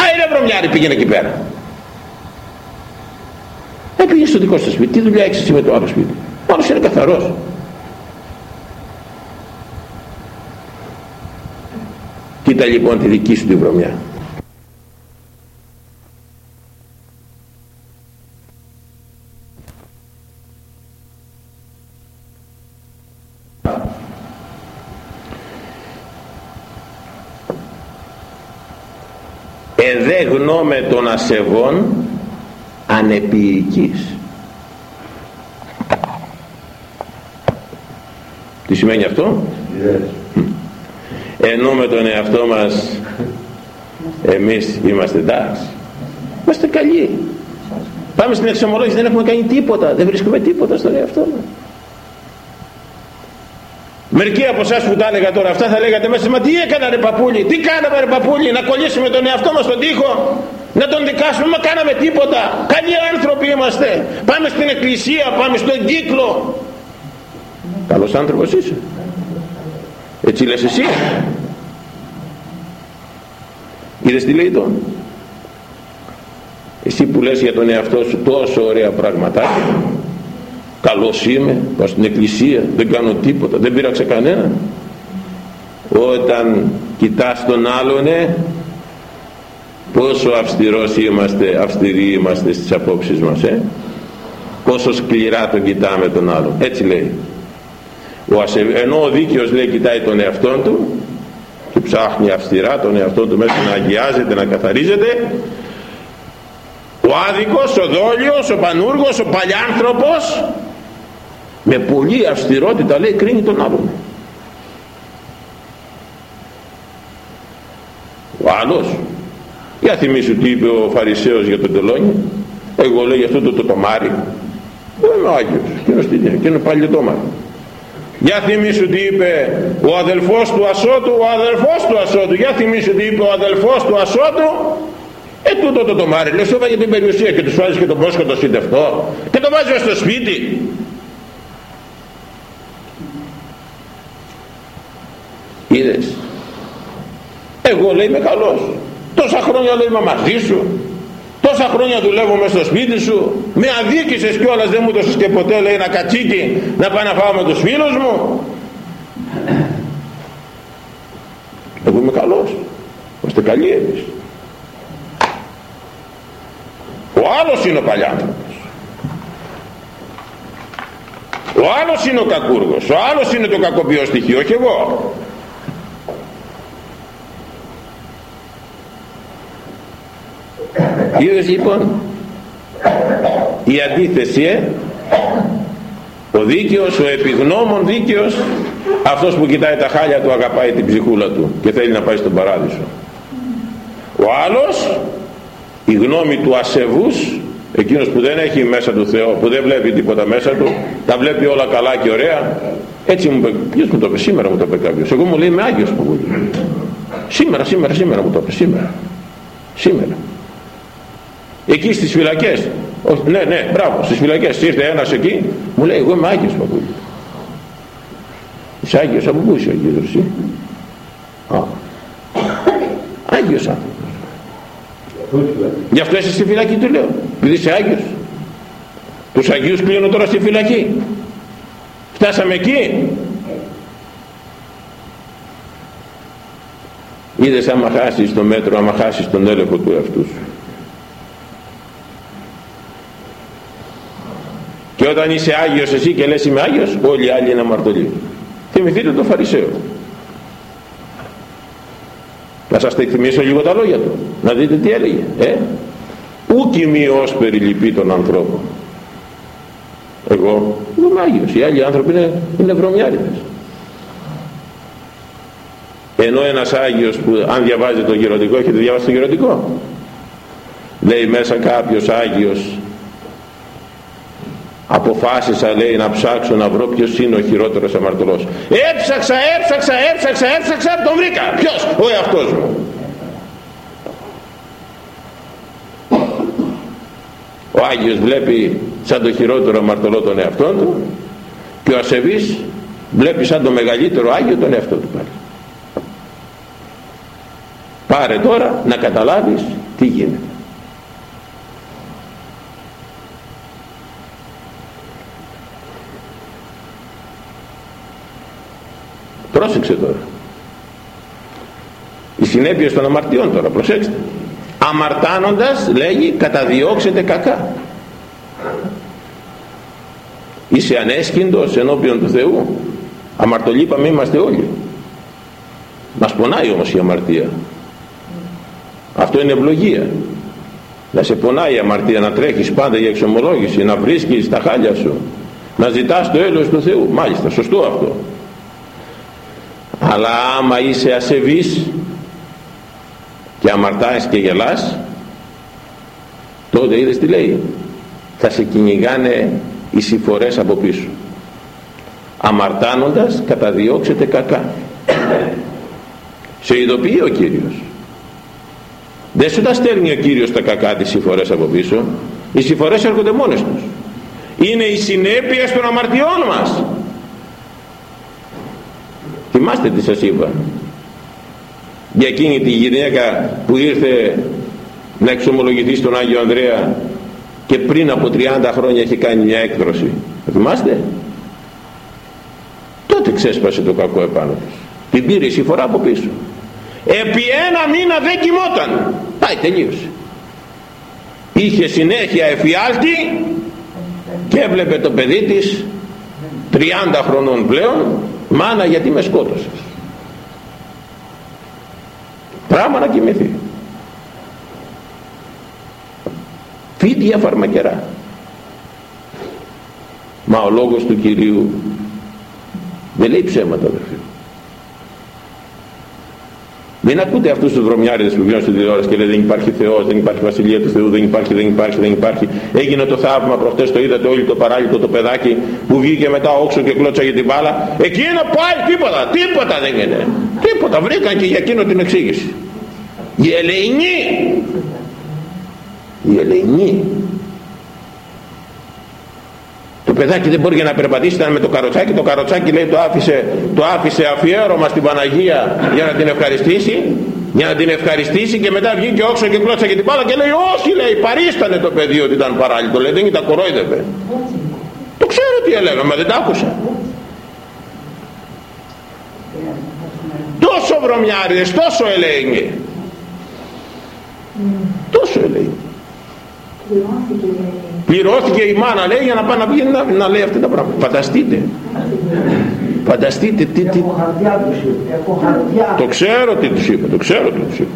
Α είναι βρωμιάρι πήγαινε εκεί πέρα. Ε, πήγαινε στο δικό σου σπίτι. Τι δουλειά έχεις εσύ με το άλλο σπίτι. Ο άλλος είναι καθαρός. Κοίτα λοιπόν τη δική σου τη βρωμιά. εδέ γνώμε των ασεβών ανεπιικής τι σημαίνει αυτό; Yes. Ενώ με τον εαυτό μας εμείς είμαστε εντάξει. Είμαστε καλοί. Πάμε στην εξομολόγηση δεν έχουμε κάνει τίποτα δεν βρίσκουμε τίποτα στον εαυτό μας. Μερικοί από εσάς που τα έλεγα τώρα αυτά θα λέγατε μέσα μα τι έκανα ρε παπούλι, τι κάναμε ρε παπούλι να κολλήσουμε τον εαυτό μας στον τοίχο να τον δικάσουμε, μα κάναμε τίποτα. Καλοί άνθρωποι είμαστε. Πάμε στην εκκλησία, πάμε στον κύκλο καλός άνθρωπος είσαι έτσι λες εσύ. Είδες τι λέει τον εσύ που λες για τον εαυτό σου τόσο ωραία πραγματάκια καλός είμαι πάω στην εκκλησία δεν κάνω τίποτα δεν πείραξε κανένα. Όταν κοιτάς τον άλλον πόσο αυστηρός είμαστε αυστηροί είμαστε στις απόψεις μας ε; πόσο σκληρά τον κοιτάμε τον άλλον. Έτσι λέει ο ασε... ενώ ο δίκαιος λέει κοιτάει τον εαυτό του και ψάχνει αυστηρά τον εαυτό του μέσα να αγιάζεται να καθαρίζεται ο άδικος, ο δόλιος, ο πανούργος, ο παλιάνθρωπος με πολύ αυστηρότητα λέει κρίνει τον άλλον ο άλλος για θυμίσου τι είπε ο Φαρισαίος για τον τελώνι εγώ λέω για αυτό το, το τομάρι δεν είμαι ο Άγιος εκείνος τι είναι, εκείνο πάλι τόμαρι για θυμίσου τι είπε ο αδελφός του Ασώτου ο αδελφός του Ασώτου. Για θυμίσου τι είπε ο αδελφός του Ασώτου. Ε τούτο το τομάρι. Λες για την περιουσία και τους βάζεις και τον πρόσχο το συντευτό και το βάζεις στο σπίτι. Είδες. Εγώ λέει είμαι καλός. Τόσα χρόνια λέει είμαι μαζί σου τόσα χρόνια δουλεύω μέσα στο σπίτι σου με αδίκησες κιόλας δεν μου δώσεις και ποτέ λέει ένα κατσίκι να πάω να φάω με τους φίλους μου. Εγώ είμαι καλός. Είμαστε καλοί εμείς. Ο άλλος είναι ο παλιάνθρωπος ο άλλος είναι ο κακούργος. Ο άλλος είναι το κακοποιό στοιχείο όχι εγώ είδες λοιπόν η αντίθεση ε; ο δίκαιος, ο επιγνώμων δίκαιος αυτός που κοιτάει τα χάλια του αγαπάει την ψυχούλα του και θέλει να πάει στον παράδεισο. Ο άλλος η γνώμη του ασεβούς εκείνος που δεν έχει μέσα του Θεό που δεν βλέπει τίποτα μέσα του τα βλέπει όλα καλά και ωραία. Έτσι μου είπε, ποιος μου το είπε, σήμερα μου το είπε κάποιος. Εγώ μου λέει είμαι Άγιος που σήμερα, σήμερα, σήμερα μου το είπε, σήμερα σήμερα εκεί στις φυλακές. Ναι ναι μπράβο στις φυλακές. Ήρθε ένας εκεί μου λέει εγώ είμαι Άγιος παππούλη είσαι Άγιος από πού είσαι ο Άγιος εσύ; Α. Άγιος άνθρωπος γι' αυτό είσαι στη φυλακή του λέω. Επειδή είσαι Άγιος τους Αγίους κλείνω τώρα στη φυλακή φτάσαμε εκεί είδες άμα χάσεις το μέτρο άμα χάσεις τον έλεγχο του εαυτού σου και όταν είσαι Άγιος εσύ και λες είμαι Άγιος όλοι οι άλλοι είναι αμαρτωλοί. Θυμηθείτε τον Φαρισαίο. Να σας τα θυμίσω λίγο τα λόγια του να δείτε τι έλεγε ε; ούκ ως περιλυπή των ανθρώπων εγώ είμαι Άγιος οι άλλοι άνθρωποι είναι, είναι βρωμιάριδες. Ενώ ένας Άγιος που αν διαβάζει το γεροντικό έχετε διαβάσει το γεροντικό. Λέει μέσα κάποιος Άγιος αποφάσισα λέει να ψάξω να βρω ποιος είναι ο χειρότερος αμαρτωλός. Έψαξα έψαξα έψαξα έψαξα τον βρήκα. Ποιος; Ο εαυτός μου. Ο Άγιος βλέπει σαν το χειρότερο αμαρτωλό τον εαυτό του και ο ασεβής βλέπει σαν το μεγαλύτερο Άγιο τον εαυτό του πάλι. Πάρε τώρα να καταλάβεις τι γίνεται πρόσεξε τώρα. Οι συνέπειες των αμαρτιών τώρα προσέξτε. Αμαρτάνοντας λέγει καταδιώξετε κακά. Είσαι ανέσχυντος ενώπιον του Θεού. Αμαρτωλοί είπαμε είμαστε όλοι. Μας πονάει όμως η αμαρτία. Αυτό είναι ευλογία. Να σε πονάει η αμαρτία να τρέχεις πάντα για εξομολόγηση να βρίσκεις τα χάλια σου να ζητάς το έλεος του Θεού. Μάλιστα σωστό αυτό αλλά άμα είσαι ασεβής και αμαρτάεις και γελάς τότε είδες τι λέει. Θα σε κυνηγάνε οι συμφορές από πίσω. Αμαρτάνοντας καταδιώξετε κακά. Σε ειδοποιεί ο Κύριος. Δεν σου τα στέλνει ο Κύριος τα κακά τις συμφορές από πίσω. Οι συμφορές έρχονται μόνες τους. Είναι οι συνέπειες των αμαρτιών μας θυμάστε τι σας είπα. Για εκείνη τη γυναίκα που ήρθε να εξομολογηθεί στον Άγιο Ανδρέα και πριν από 30 χρόνια έχει κάνει μια έκδροση θυμάστε; Τότε ξέσπασε το κακό επάνω της. Την πήρε η φορά από πίσω. Επί ένα μήνα δεν κοιμόταν. Πάει τελείωσε. Είχε συνέχεια εφιάλτη και έβλεπε το παιδί της 30 χρονών πλέον μάνα γιατί με σκότωσες; Πράγμα να κοιμηθεί. Φίδια φαρμακερά. Μα ο λόγος του Κυρίου δεν λέει ψέματα αδερφοί μην ακούτε αυτούς τους δρομιάριδες που βγαίνουν στην τηλεόραση και λέει δεν υπάρχει Θεός, δεν υπάρχει Βασιλεία του Θεού, δεν υπάρχει, δεν υπάρχει, δεν υπάρχει. Έγινε το θαύμα προχτές, το είδατε όλοι το παράλυτο το παιδάκι που βγήκε μετά όξο και κλώτσαγε την μπάλα. Εκείνο πάλι τίποτα, τίποτα δεν είναι. Τίποτα, βρήκαν και για εκείνο την εξήγηση. Η ελεηνή. Η ελεηνή το παιδάκι δεν μπορεί να περπατήσει ήταν με το καροτσάκι. Το καροτσάκι λέει το άφησε, το άφησε αφιέρωμα στην Παναγία για να την ευχαριστήσει για να την ευχαριστήσει και μετά βγήκε όξο και κλώτσα και την πάλα και λέει όχι λέει παρίστανε το παιδί ότι ήταν παράλυτο λέει δεν ήταν κορόιδευε το ξέρω τι έλεγα μα δεν τα άκουσα. Τόσο βρωμιάριδες τόσο ελέγγε τόσο ελέγγε πληρώθηκε η μάνα λέει για να πάει να βγει να, να λέει αυτά τα πράγματα. Φανταστείτε. Φανταστείτε τι, τι... το ξέρω τι τους είπε το ξέρω τι τους είπε.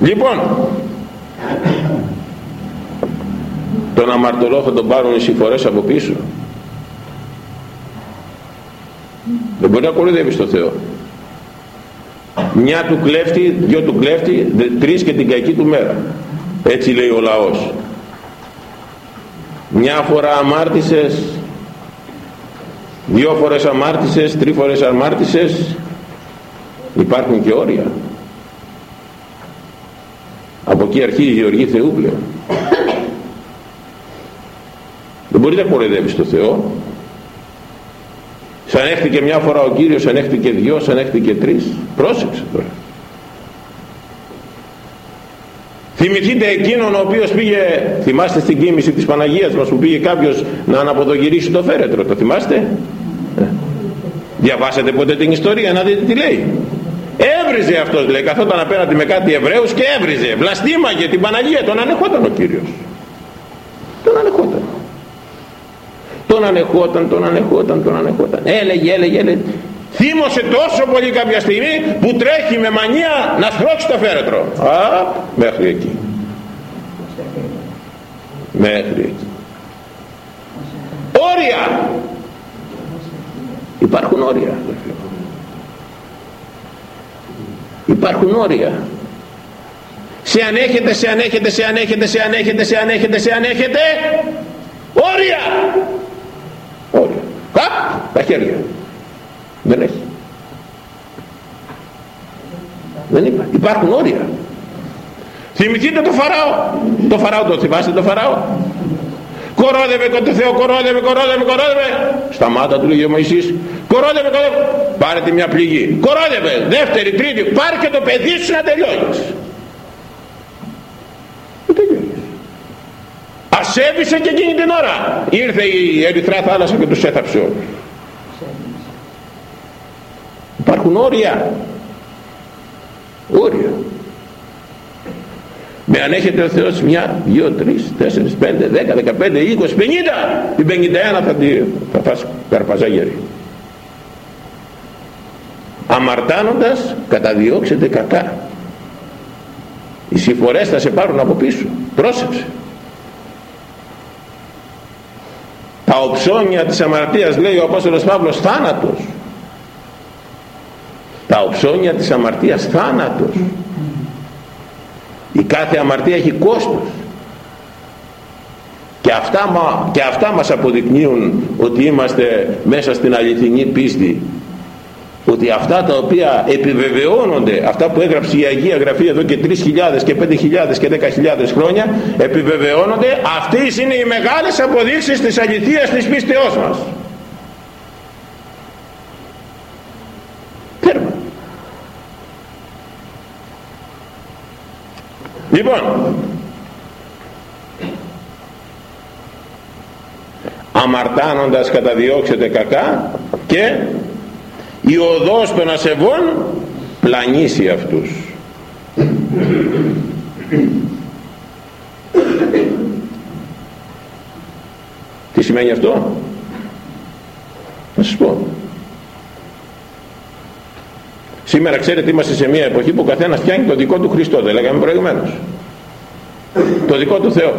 Λοιπόν τον αμαρτωλό θα τον πάρουν οι συμφορές από πίσω. Δεν μπορεί να κοροϊδεύεις στο Θεό μια του κλέφτη, δυο του κλέφτη, τρεις και την κακή του μέρα. Έτσι λέει ο λαός. Μια φορά αμάρτησες, δυο φορές αμάρτησες, τρεις φορές αμάρτησες, υπάρχουν και όρια. Από εκεί αρχίζει η οργή Θεού πλέον. Δεν μπορείτε να κοροϊδεύεις το Θεό σαν έχτηκε μια φορά ο Κύριος σαν έχτηκε δυο σαν έχτηκε τρεις. Πρόσεξε τώρα. Θυμηθείτε εκείνον ο οποίος πήγε θυμάστε στην κίνηση της Παναγίας μας που πήγε κάποιος να αναποδογυρίσει το φέρετρο το θυμάστε; Ε. διαβάσατε ποτέ την ιστορία να δείτε τι λέει. Έβριζε αυτός λέει καθόταν απέναντι με κάτι Εβραίους και έβριζε. Βλαστήμαγε την Παναγία τον ανεχόταν ο Κύριος τον ανεχόταν τον ανεχόταν, τον ανεχόταν, τον ανεχόταν. Έλεγε, έλεγε, έλεγε. Θύμωσε τόσο πολύ κάποια στιγμή που τρέχει με μανία να σπρώξει το φέρετρο. Α, μέχρι εκεί. Μέχρι εκεί. Όρια! Υπάρχουν όρια υπάρχουν όρια. Σε ανέχεται, σε ανέχεται, σε ανέχεται, σε ανέχεται, σε ανέχεται, σε ανέχεται. Όρια όρια καπ τα χέρια. Δεν έχει. Δεν υπάρχει υπάρχουν όρια. Θυμηθείτε το Φαράω το Φαράω το θυμάστε το Φαράω κορόδευε τον Θεό κορόδευε κορόδευε κορόδευε. Σταμάτα του λέγει ο Μωυσής. Κορόδευε κορόδευε. Πάρετε μια πληγή. Κορόδευε. Δεύτερη τρίτη. Πάρε και το παιδί σου να τελειώνεις ασέβησε και εκείνη την ώρα. Ήρθε η ερυθρά θάλασσα και τους έθαψε όλους. Υπάρχουν όρια. Όρια με ανέχεται ο Θεός μια, δύο, τρεις, τέσσερις, πέντε, δέκα, δεκαπέντε, είκοσι, πενήντα την πενήντα ένα θα, τη, θα φας καρπαζάγερη. Αμαρτάνοντας καταδιώξετε κακά. Οι συμφορές θα σε πάρουν από πίσω. Πρόσεξε τα οψώνια της αμαρτίας λέει ο Απόστολος Παύλος θάνατος. Τα οψώνια της αμαρτίας θάνατος. Η κάθε αμαρτία έχει κόστος. Και αυτά, και αυτά μας αποδεικνύουν ότι είμαστε μέσα στην αληθινή πίστη ότι αυτά τα οποία επιβεβαιώνονται αυτά που έγραψε η Αγία Γραφή εδώ και 3.000 και 5.000 και 10.000 χρόνια επιβεβαιώνονται. Αυτές είναι οι μεγάλες αποδείξεις της αληθείας της πίστεώς μας. Τέρμα. Λοιπόν αμαρτάνοντας καταδιώξετε κακά και η οδός των ασεβών πλανήσει αυτούς. Τι σημαίνει αυτό; Να σας πω. Σήμερα ξέρετε είμαστε σε μια εποχή που ο καθένας φτιάχνει το δικό του Χριστό δεν λέγαμε προηγουμένως. Το δικό του Θεό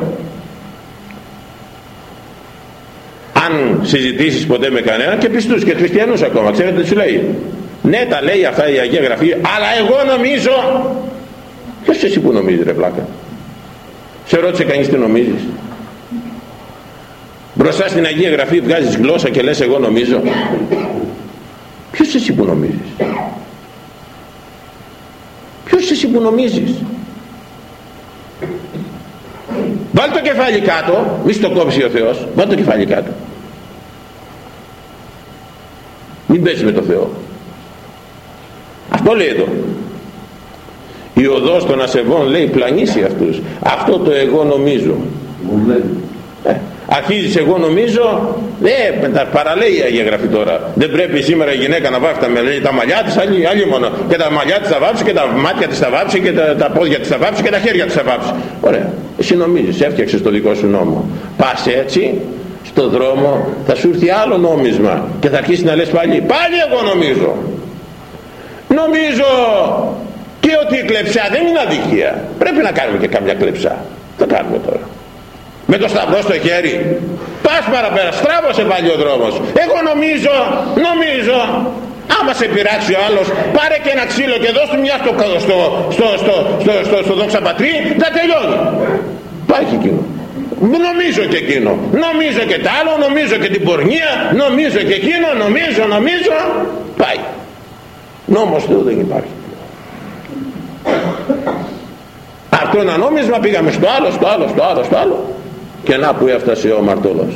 αν συζητήσεις ποτέ με κανέναν και πιστούς και χριστιανούς ακόμα ξέρετε τι σου λέει; Ναι τα λέει αυτά η Αγία Γραφή αλλά εγώ νομίζω ποιος εσύ που νομίζεις ρε πλάκα; Σε ρώτησε κανείς τι νομίζεις; Μπροστά στην Αγία Γραφή βγάζεις γλώσσα και λες εγώ νομίζω ποιος εσύ που νομίζεις; Ποιος εσύ που νομίζεις; Βάλ το κεφάλι κάτω, μη στο κόψει ο Θεός, βάλ το κεφάλι κάτω. Μην πέσει με το Θεό. Αυτό λέει εδώ. Η οδός των ασεβών λέει πλανήσει αυτούς. Αυτό το εγώ νομίζω. Ε, αρχίζεις εγώ νομίζω ε, τα παραλέει η Αγία Γραφή τώρα δεν πρέπει σήμερα η γυναίκα να βάφει τα, τα μαλλιά της άλλη, άλλη μόνο και τα μαλλιά της θα βάψει και τα μάτια της θα βάψει και τα, τα πόδια της θα βάψει και τα χέρια της θα βάψει ωραία εσύ νομίζεις έφτιαξες το δικό σου νόμο πας έτσι στο δρόμο θα σου έρθει άλλο νόμισμα και θα αρχίσεις να λες πάλι πάλι εγώ νομίζω νομίζω και ότι η κλεψά δεν είναι αδικία. Πρέπει να κάνουμε και καμιά κλεψά θα κάνουμε τώρα με το σταυρό στο χέρι. Πας παραπέρα στράβωσε πάλι ο δρόμος εγώ νομίζω νομίζω άμα σε πειράξει ο άλλος πάρε και ένα ξύλο και δώσ' του μια στο, στο, στο, στο, στο, στο, στο δόξα πατρί θα τελειώνει πάει και εκείνο νομίζω και εκείνο. Νομίζω και τ' άλλο νομίζω και την πορνεία νομίζω και εκείνο νομίζω νομίζω. Πάει. Νόμος του δεν υπάρχει. Αυτό ένα νόμισμα πήγαμε στο άλλο στο άλλο στο άλλο στο άλλο. Και να που έφτασε ο μαρτωλός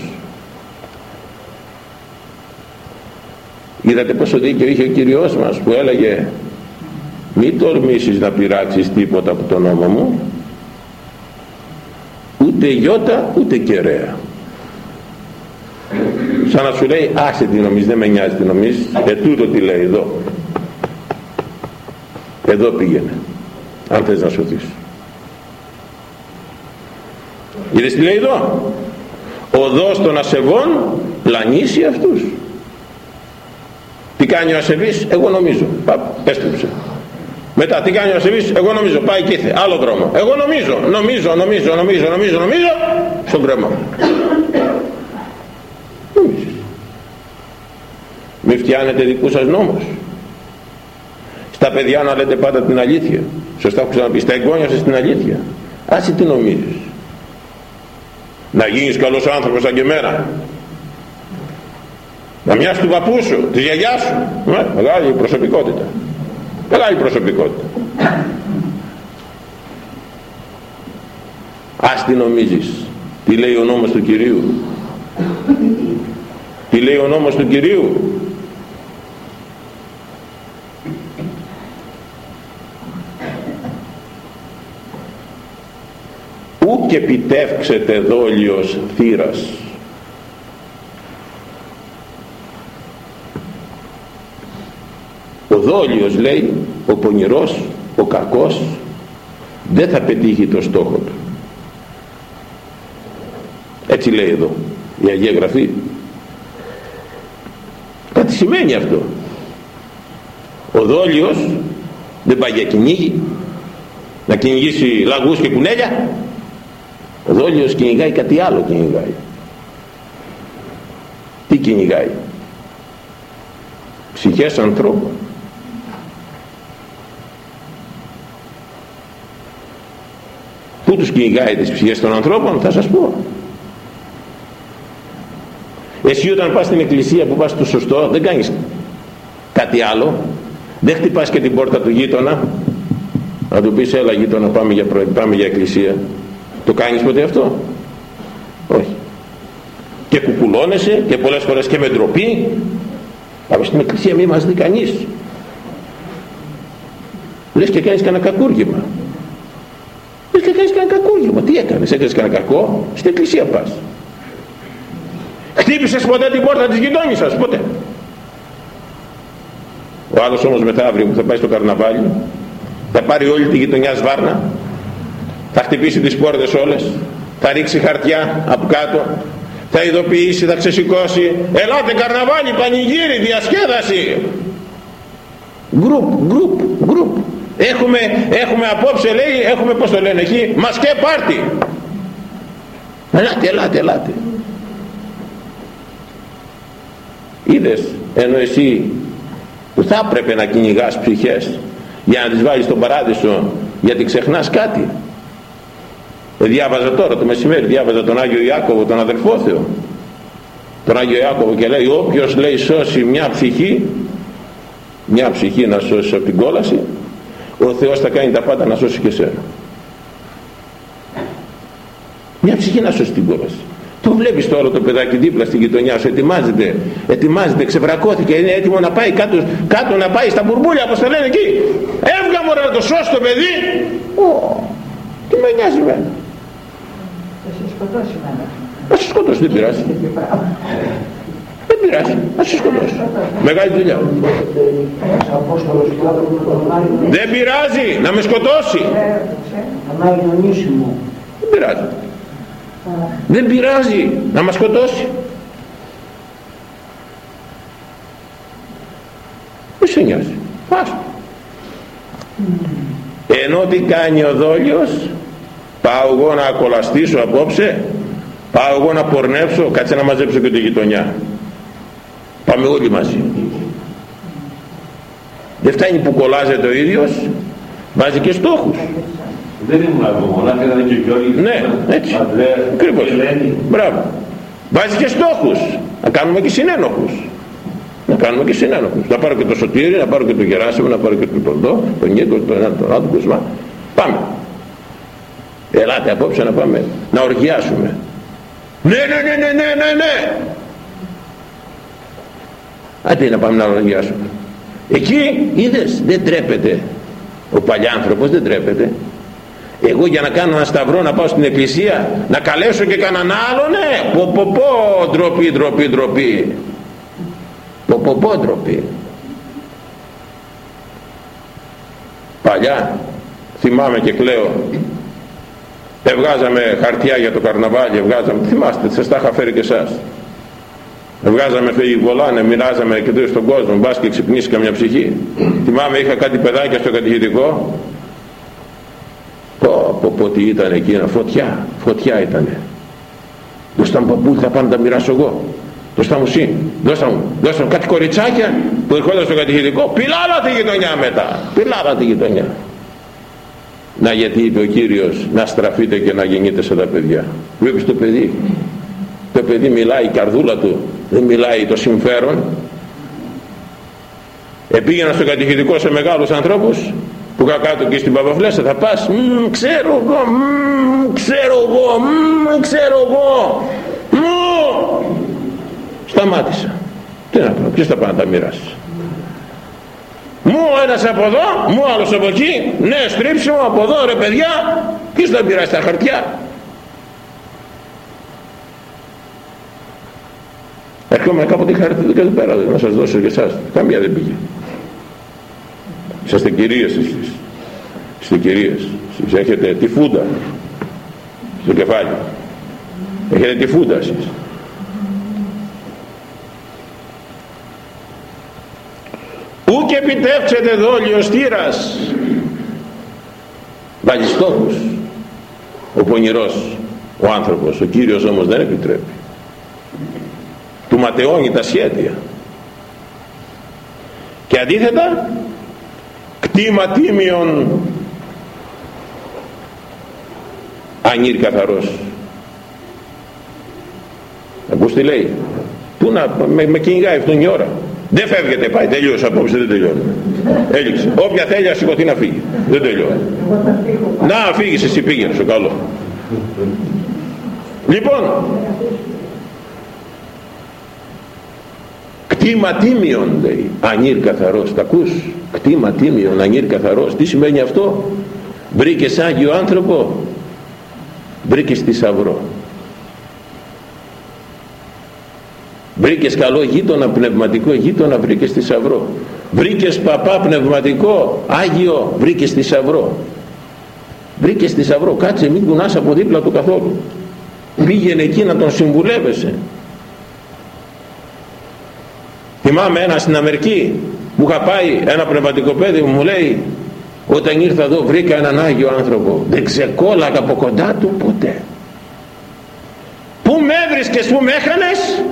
είδατε πόσο δίκαιο είχε ο Κυριός μας που έλεγε μη τολμήσεις να πειράξεις τίποτα από τον νόμο μου ούτε γιώτα ούτε κεραία σαν να σου λέει άσε τι νομίζεις δεν με νοιάζει τι νομίζεις ε τούτο τι λέει εδώ. Εδώ πήγαινε αν θες να σωθείς είδες τι λέει εδώ; Οδός των ασεβών πλανήσει αυτούς. Τι κάνει ο ασεβής; Εγώ νομίζω. Πέστρεψε μετά τι κάνει ο ασεβής εγώ νομίζω πάει και άλλο δρόμο. Εγώ νομίζω νομίζω νομίζω νομίζω νομίζω νομίζω στον κρέμα μη φτιάνετε δικούς σας νόμους. Στα παιδιά να λέτε πάντα την αλήθεια. Σωστά έχω ξαναπεί. Στα εγγόνια σας την αλήθεια. Άσε τι νομίζεις. Να γίνεις καλός άνθρωπος σαν και εμένα. Να μοιάς του παππού σου της γιαγιάς σου. Ναι, μεγάλη προσωπικότητα μεγάλη προσωπικότητα. Ας τι νομίζεις. Τι λέει ο νόμος του Κυρίου; Τι λέει ο νόμος του Κυρίου; Και επιτεύξετε δόλιος θύρας ο δόλιος λέει ο πονηρός ο κακός δεν θα πετύχει το στόχο του. Έτσι λέει εδώ η Αγία Γραφή. Κάτι σημαίνει αυτό. Ο δόλιος δεν πάει για κυνήγι να κυνηγήσει λαγούς και κουνέλια. Ο δόλιος κυνηγάει κάτι άλλο κυνηγάει. Τι κυνηγάει; Ψυχές ανθρώπων Πού τους κυνηγάει τις ψυχές των ανθρώπων θα σας πω. Εσύ όταν πας στην εκκλησία που πας στο σωστό δεν κάνεις κάτι άλλο. Δεν χτυπάς και την πόρτα του γείτονα. Να του πεις έλα γείτονα πάμε για, πάμε για εκκλησία το κάνεις ποτέ αυτό; Όχι. Και κουκουλώνεσαι και πολλές φορές και με ντροπή. Aber στην εκκλησία μη μας δει κανείς. Λες και κάνεις κανένα κακούργημα. λες και κάνεις κανένα κακούργημα τι έκανες έκανες κανένα κακό; Στην εκκλησία πας. Χτύπησες ποτέ την πόρτα της γειτόνισσας ποτέ. Ο άλλος όμως μεθαύριο που θα πάει στο καρναβάλι θα πάρει όλη τη γειτονιά σβάρνα θα χτυπήσει τις πόρτες όλες θα ρίξει χαρτιά από κάτω θα ειδοποιήσει, θα ξεσηκώσει. Ελάτε καρναβάλι, πανηγύρι, διασκέδαση. Γκρουπ, γκρουπ, γκρουπ έχουμε, έχουμε απόψε λέει έχουμε πως το λένε εκεί μασκέ πάρτι. Ελάτε, ελάτε, ελάτε. Είδες ενώ εσύ που θα έπρεπε να κυνηγάς ψυχές για να τις βάλεις στον παράδεισο γιατί ξεχνάς κάτι. Ε, διάβαζα τώρα το μεσημέρι διάβαζα τον Άγιο Ιάκωβο τον αδερφό Θεό. Τον Άγιο Ιάκωβο και λέει όποιος λέει σώσει μια ψυχή μια ψυχή να σώσει από την κόλαση ο Θεός θα κάνει τα πάντα να σώσει και σένα μια ψυχή να σώσει την κόλαση το βλέπεις τώρα το παιδάκι δίπλα στην γειτονιά σου ετοιμάζεται, ετοιμάζεται, ξεβρακώθηκε, είναι έτοιμο να πάει κάτω, κάτω να πάει στα μπουρμπούλια όπως τα λένε εκεί. Έβγα μωρέ να το σώσει το παιδί. Ω, τι με νοιάζει εμένα σκοτώσει Να σε σκοτώσει, δεν πειράζει. Δεν πειράζει, να σε σκοτώσει. Μεγάλη δουλειά. Δεν πειράζει, να με σκοτώσει. Δεν πειράζει. Δεν πειράζει να μας σκοτώσει. Μη σε νοιάζει. Πας. Ενώ τι κάνει ο δόλιος πάω εγώ να κολαστήσω απόψε πάω εγώ να πορνεύσω κάτσε να μαζέψω και τη γειτονιά πάμε όλοι μαζί. Δεν φτάνει που κολλάζεται ο ίδιος βάζει και στόχους. Δεν ήμουν εγώ μονάχα ήταν και όλοι ναι έτσι. Ακριβώς. μπράβο. Βάζει και στόχους. Να κάνουμε και συνένοχους. Να κάνουμε και συνένοχους. Να πάρω και το Σωτήρι να πάρω και το Γεράσιμο να πάρω και τον Ποντό τον Νίκο τον ένα τον άλλο πάμε. Ελάτε απόψε να πάμε να οργιάσουμε. Ναι ναι ναι ναι ναι ναι ναι άντε να πάμε να οργιάσουμε εκεί είδες δεν τρέπεται. Ο παλιάνθρωπος δεν τρέπεται. Εγώ για να κάνω ένα σταυρό να πάω στην εκκλησία να καλέσω και κανέναν άλλο ναι. Πω πω πω ντροπή ντροπή ντροπή. Πω πω πω ντροπή. Παλιά θυμάμαι και κλαίω. Εβγάζαμε χαρτιά για το καρναβάλι εβγάζαμε. Θυμάστε σας τα είχα φέρει και εσάς βγάζαμε βολάνε, μοιράζαμε και τώρα στον κόσμο μπας και ξυπνήσεις καμιά ψυχή. Θυμάμαι είχα κάτι παιδάκια στο κατηχητικό. Πω πω πω τι ήταν εκείνα φωτιά φωτιά ήτανε. Δώστα μου παππούλ θα πάνε τα μοιράσω εγώ. Δώστα μου εσύ δώστα μου, δώστα μου. Κάτι κοριτσάκια που ερχόταν στο κατηχητικό πιλάρα τη γειτονιά μετά πιλάρα τη γειτονιά να γιατί είπε ο Κύριος να στραφείτε και να γεννείτε σε τα παιδιά βλέπεις το παιδί. το παιδί μιλάει η καρδούλα του δεν μιλάει το συμφέρον. Επήγαινα στο κατηχητικό σε μεγάλους ανθρώπους που είχα κάτω και στην Παπαφλέσσα θα πας μ, ξέρω εγώ μ, ξέρω εγώ μ, ξέρω εγώ μ. σταμάτησα. Τι να πω ποιος θα πάει να τα μοιράσει. Μου ένας από εδώ μου άλλος από εκεί ναι στρίψιμο από εδώ ρε παιδιά ποιος θα μοιράσει τα χαρτιά Έρχομαι κάποτε είχα έρθει εδώ πέρα να σας δώσω και εσάς. Καμία δεν πήγε. Είσαστε κυρίες εσείς. Είστε κυρίες. Εσείς έχετε τη φούντα στο κεφάλι. Έχετε τη φούντα εσείς. Ού και επιτεύξετε δόλιο στήρας; Βάλει στόχους. Ο πονηρός, ο άνθρωπος, ο Κύριος όμως δεν επιτρέπει του ματαιώνει τα σχέδια. Και αντίθετα κτήμα τίμιον ανήρ καθαρός. Ακούς τι λέει. Πού να με, με κυνηγάει αυτόν η ώρα. Δεν φεύγεται πάει τελείωσε απόψε δεν τελειώνει. Έλειξε όποια θέλει να σηκωθεί να φύγει. Δεν τελειώνει. Να φύγεις εσύ πήγαινε στο καλό λοιπόν κτήμα τίμιον λέει. Ανήρ καθαρός τα ακούς; Κτήμα τίμιον ανήρ καθαρός. Τι σημαίνει αυτό; Βρήκες Άγιο άνθρωπο; Βρήκες θησαυρό βρήκες καλό γείτονα πνευματικό γείτονα βρήκες θησαυρό βρήκες παπά πνευματικό Άγιο βρήκες θησαυρό βρήκες θησαυρό κάτσε μην κουνάς από δίπλα του καθόλου. Πήγαινε εκεί να τον συμβουλεύεσαι θυμάμαι ένα στην Αμερική μου είχα πάει ένα πνευματικό παιδί μου μου λέει όταν ήρθα εδώ βρήκα έναν Άγιο άνθρωπο. Δεν ξεκόλαγα από κοντά του ποτέ πού με έβρισκες πού με έχανες;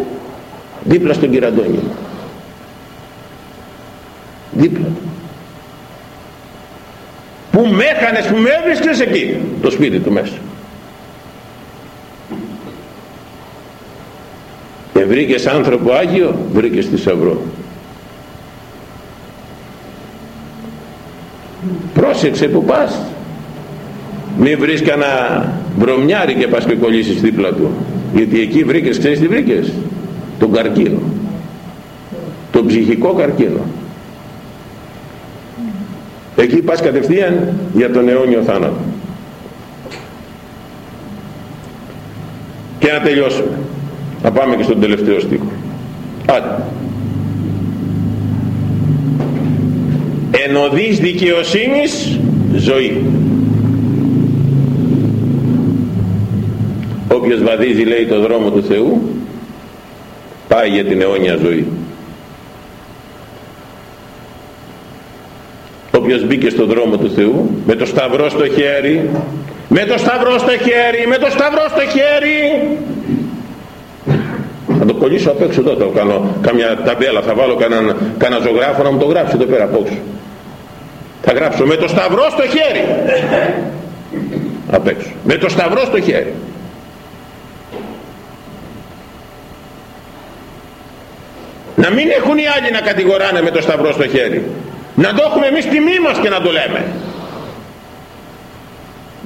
Δίπλα στον κυραντόνι μου δίπλα του που με έχανες που με έβρισκες εκεί το σπίτι του μέσα βρήκες άνθρωπο Άγιο βρήκες θησαυρό πρόσεξε που πας. Μη βρεις κανένα βρωμιάρι και πας και κολλήσεις δίπλα του. Γιατί εκεί βρήκες ξέρεις τι βρήκες; Τον καρκίνο. Τον ψυχικό καρκίνο. Εκεί πας κατευθείαν για τον αιώνιο θάνατο. Και να τελειώσουμε να πάμε και στον τελευταίο στίχο. Άντε. Ενωδής δικαιοσύνης ζωή. Όποιος βαδίζει λέει το δρόμο του Θεού πάει για την αιώνια ζωή. Όποιος μπήκε στο δρόμο του Θεού με το σταυρό στο χέρι με το σταυρό στο χέρι με το σταυρό στο χέρι θα το κολλήσω απ' έξω εδώ, θα κάνω κάμια ταμπέλα, θα βάλω κανένα, κανένα ζωγράφο να μου το γράψει εδώ πέρα απ' Θα γράψω με το σταυρό στο χέρι. Απ' έξω. Με το σταυρό στο χέρι. Να μην έχουν οι άλλοι να κατηγοράνε με το σταυρό στο χέρι. Να το έχουμε εμείς τιμή μας και να το λέμε.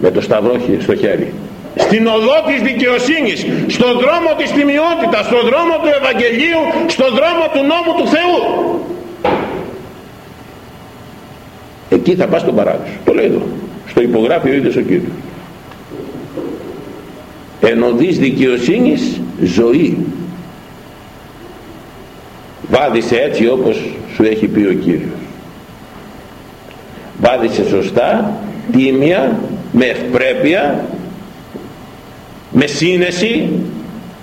Με το σταυρό στο χέρι στην οδό της δικαιοσύνης στον δρόμο της τιμιότητας στον δρόμο του Ευαγγελίου στον δρόμο του νόμου του Θεού. Εκεί θα πας στον παράδεισο. Το λέει εδώ. Στο υπογράφει ο ίδιος ο Κύριος. Ενωδής δικαιοσύνης ζωή. Βάδισε έτσι όπως σου έχει πει ο Κύριος. Βάδισε σωστά τίμια με ευπρέπεια με σύνεση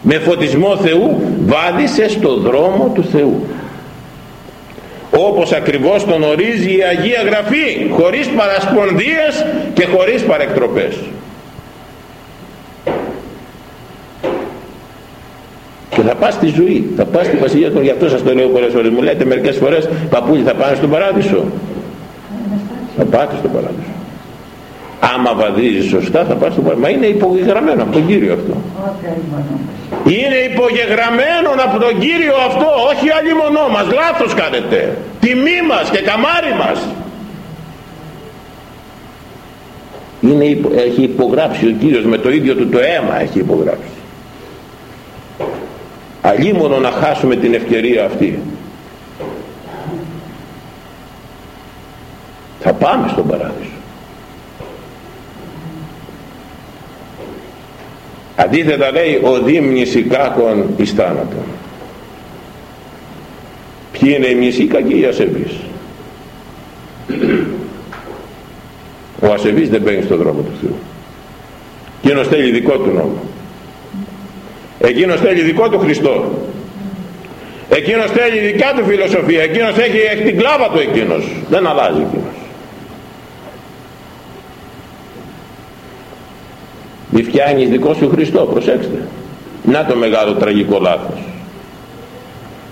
με φωτισμό Θεού βάδισε στο δρόμο του Θεού. Όπως ακριβώς τον ορίζει η Αγία Γραφή χωρίς παρασπονδίες και χωρίς παρεκτροπές. Και θα πας στη ζωή θα πας στη Βασιλεία των γι' αυτό σας το λέω πολλές φορές. Μου λέτε μερικές φορές παππούλοι θα πάνε στον Παράδεισο θα πάτε στον Παράδεισο άμα βαδίζεις σωστά θα πας στον Παράδεισο μα είναι υπογεγραμμένο από τον Κύριο αυτό. Είναι υπογεγραμμένο από τον Κύριο αυτό όχι άλλοι μονό μας λάθος κάνετε. Τιμή μας και καμάρι μας. Είναι, έχει υπογράψει ο Κύριος με το ίδιο του το αίμα έχει υπογράψει. Αλίμονο να χάσουμε την ευκαιρία αυτή. Θα πάμε στον παράδεισο αντίθετα λέει ο δίμνης κάκων εις θάνατον ποιοι είναι οι μισοί κακοί οι ασεβείς. Ο ασεβής δεν μπαίνει στον δρόμο του Θεού. Εκείνος θέλει δικό του νόμο. Εκείνος θέλει δικό του Χριστό. Εκείνος θέλει δικιά του φιλοσοφία. Εκείνος έχει, έχει την κλάβα του εκείνος. Δεν αλλάζει εκείνος μη φτιάνεις δικό σου Χριστό προσέξτε. Να το μεγάλο τραγικό λάθος.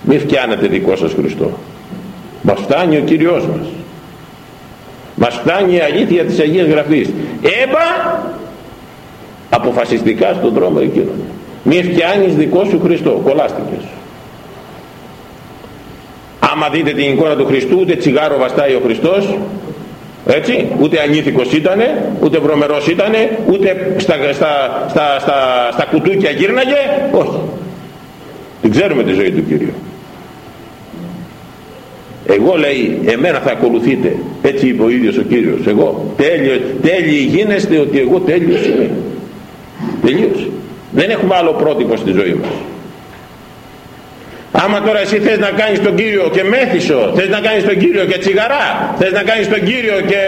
Μη φτιάνετε δικό σας Χριστό. Μας φτάνει ο Κύριος μας. Μας φτάνει η αλήθεια της Αγίας Γραφής. Έμπα αποφασιστικά στον δρόμο εκείνο μη φτιάνεις δικό σου Χριστό. Κολλάστηκες. Άμα δείτε την εικόνα του Χριστού ούτε τσιγάρο βαστάει ο Χριστός έτσι ούτε ανήθικος ήτανε ούτε βρωμερός ήτανε ούτε στα, στα, στα, στα, στα κουτούκια γύρναγε. Όχι. Την ξέρουμε τη ζωή του Κυρίου. Εγώ λέει εμένα θα ακολουθείτε. Έτσι είπε ο ίδιος ο Κύριος. Εγώ τέλειο, τέλειοι γίνεστε ότι εγώ τέλειος είμαι. Τελείωσε δεν έχουμε άλλο πρότυπο στη ζωή μας άμα τώρα εσύ θες να κάνεις τον Κύριο και μέθησο θες να κάνεις τον Κύριο και τσιγαρά θες να κάνεις τον Κύριο και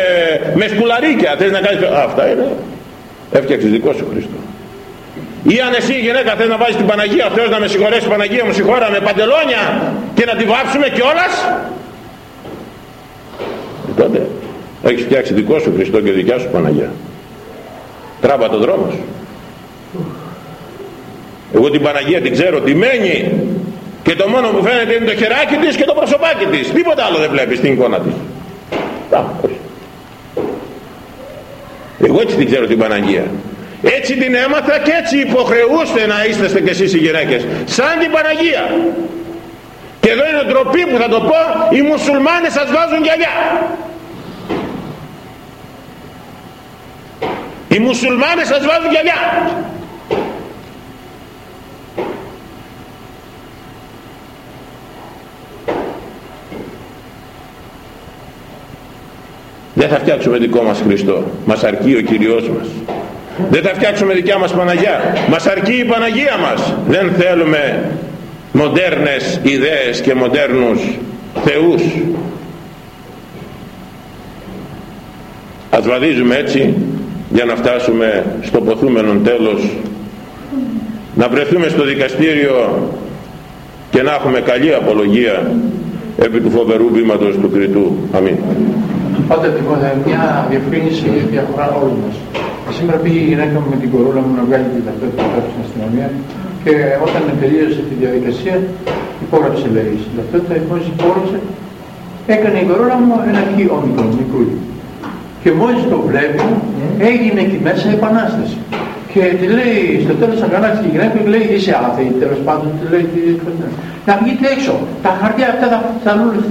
με σκουλαρίκια θες να κάνεις τον... αυτά είναι. Έφτιαξες δικό σου Χριστό. Ή αν εσύ γυναίκα θες να βάζεις την Παναγία ο Θεός να με συγχωρέσει Παναγία μου συγχώρα με παντελόνια και να τη βάψουμε κιόλας. Ε, τότε έχεις φτιάξει δικό σου Χριστό και δικιά σου Παναγία. Τράβα το δρόμο σου. Εγώ την Παναγία την ξέρω τι μένει και το μόνο που φαίνεται είναι το χεράκι της και το προσωπάκι της. Τίποτα άλλο δεν βλέπεις στην εικόνα της. Εγώ έτσι την ξέρω την Παναγία. Έτσι την έμαθα και έτσι υποχρεούστε να είστε κι εσείς οι γυναίκες. Σαν την Παναγία. Και εδώ είναι ντροπή που θα το πω οι μουσουλμάνες σας βάζουν γυαλιά. Οι μουσουλμάνες σας βάζουν γυαλιά δεν θα φτιάξουμε δικό μας Χριστό. Μας αρκεί ο Κυριός μας. Δεν θα φτιάξουμε δικιά μας Παναγιά. Μας αρκεί η Παναγία μας. Δεν θέλουμε μοντέρνες ιδέες και μοντέρνους θεούς. Ας βαδίζουμε έτσι για να φτάσουμε στο ποθούμενο τέλος. Να βρεθούμε στο δικαστήριο και να έχουμε καλή απολογία επί του φοβερού βήματος του Κρητού. Αμήν. Πάτε λοιπόν μια διευκρίνηση για αφορά όλους μας. Σήμερα πήγε η γυναίκα μου με την κορούλα μου να βγάλει την ταυτότητα του στην αστυνομία και όταν τελείωσε τη διαδικασία υπόγραψε λέει στην ταυτότητα, μόλις υπόγραψε έκανε η κορούλα μου ένα χι όμικρο, μικρούλι. Και μόλις το βλέπει έγινε εκεί μέσα επανάσταση. Και τη λέει στο τέλος αγκαλάξει τη γυναίκα και λέει είσαι άθεη τέλος πάντων τη λέει να βγείτε έξω τα χαρτιά αυτά θα,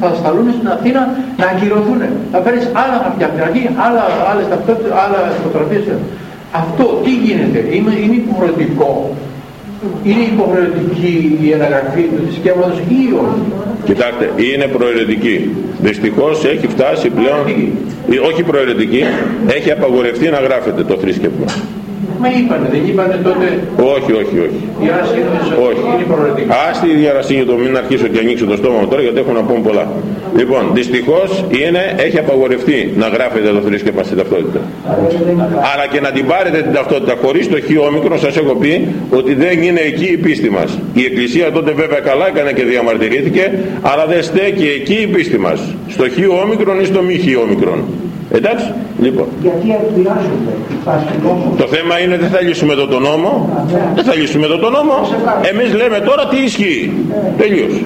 θα σταλούν στην Αθήνα να ακυρωθούν θα φέρεις άλλα χαρτιά από την αρχή άλλα, άλλες ταυτότητες, άλλα φωτογραφίες αυτό τι γίνεται; Είναι, είναι υποχρεωτικό Είναι υποχρεωτική η αναγραφή του θρησκεύματος ή όχι; Κοιτάξτε, είναι προαιρετική. Δυστυχώς έχει φτάσει πλέον, ή, όχι προαιρετική, έχει απαγορευτεί να γράφεται το θρήσκευμα. Μα είπανε, δεν είπανε τότε Όχι, όχι, όχι. η Ιερασύνοδος Όχι. είναι προαιρετική. Άστι η διαρασύνη το μην αρχίσω και ανοίξω το στόμα μου τώρα γιατί έχω να πούμε πολλά. Λοιπόν, δυστυχώς είναι, έχει απαγορευτεί να γράφετε το θρήσκευμα στην ταυτότητα. Αλλά και να την πάρετε την ταυτότητα χωρίς το χ όμικρο σας έχω πει ότι δεν είναι εκεί η πίστη μας. Η Εκκλησία τότε βέβαια καλά έκανε και διαμαρτυρήθηκε αλλά δεν στέκει εκεί η πίστη μας. Στο χ όμικρον ή στο μη χ όμικρον. Εντάξει, λοιπόν. Γιατί εκβιάζονται. Το θέμα είναι δεν θα λύσουμε εδώ τον νόμο. Α. Δεν θα λύσουμε εδώ τον νόμο. Εμείς λέμε τώρα τι ισχύει. Τελείωσε. Τελείως.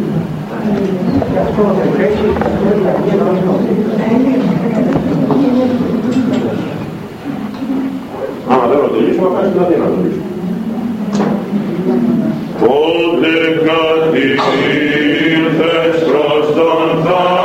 Άμα δεν το λύσουμε, θα στην Αθήνα το λύσουμε. Πότε κάτι ήρθες προς τον θάνατο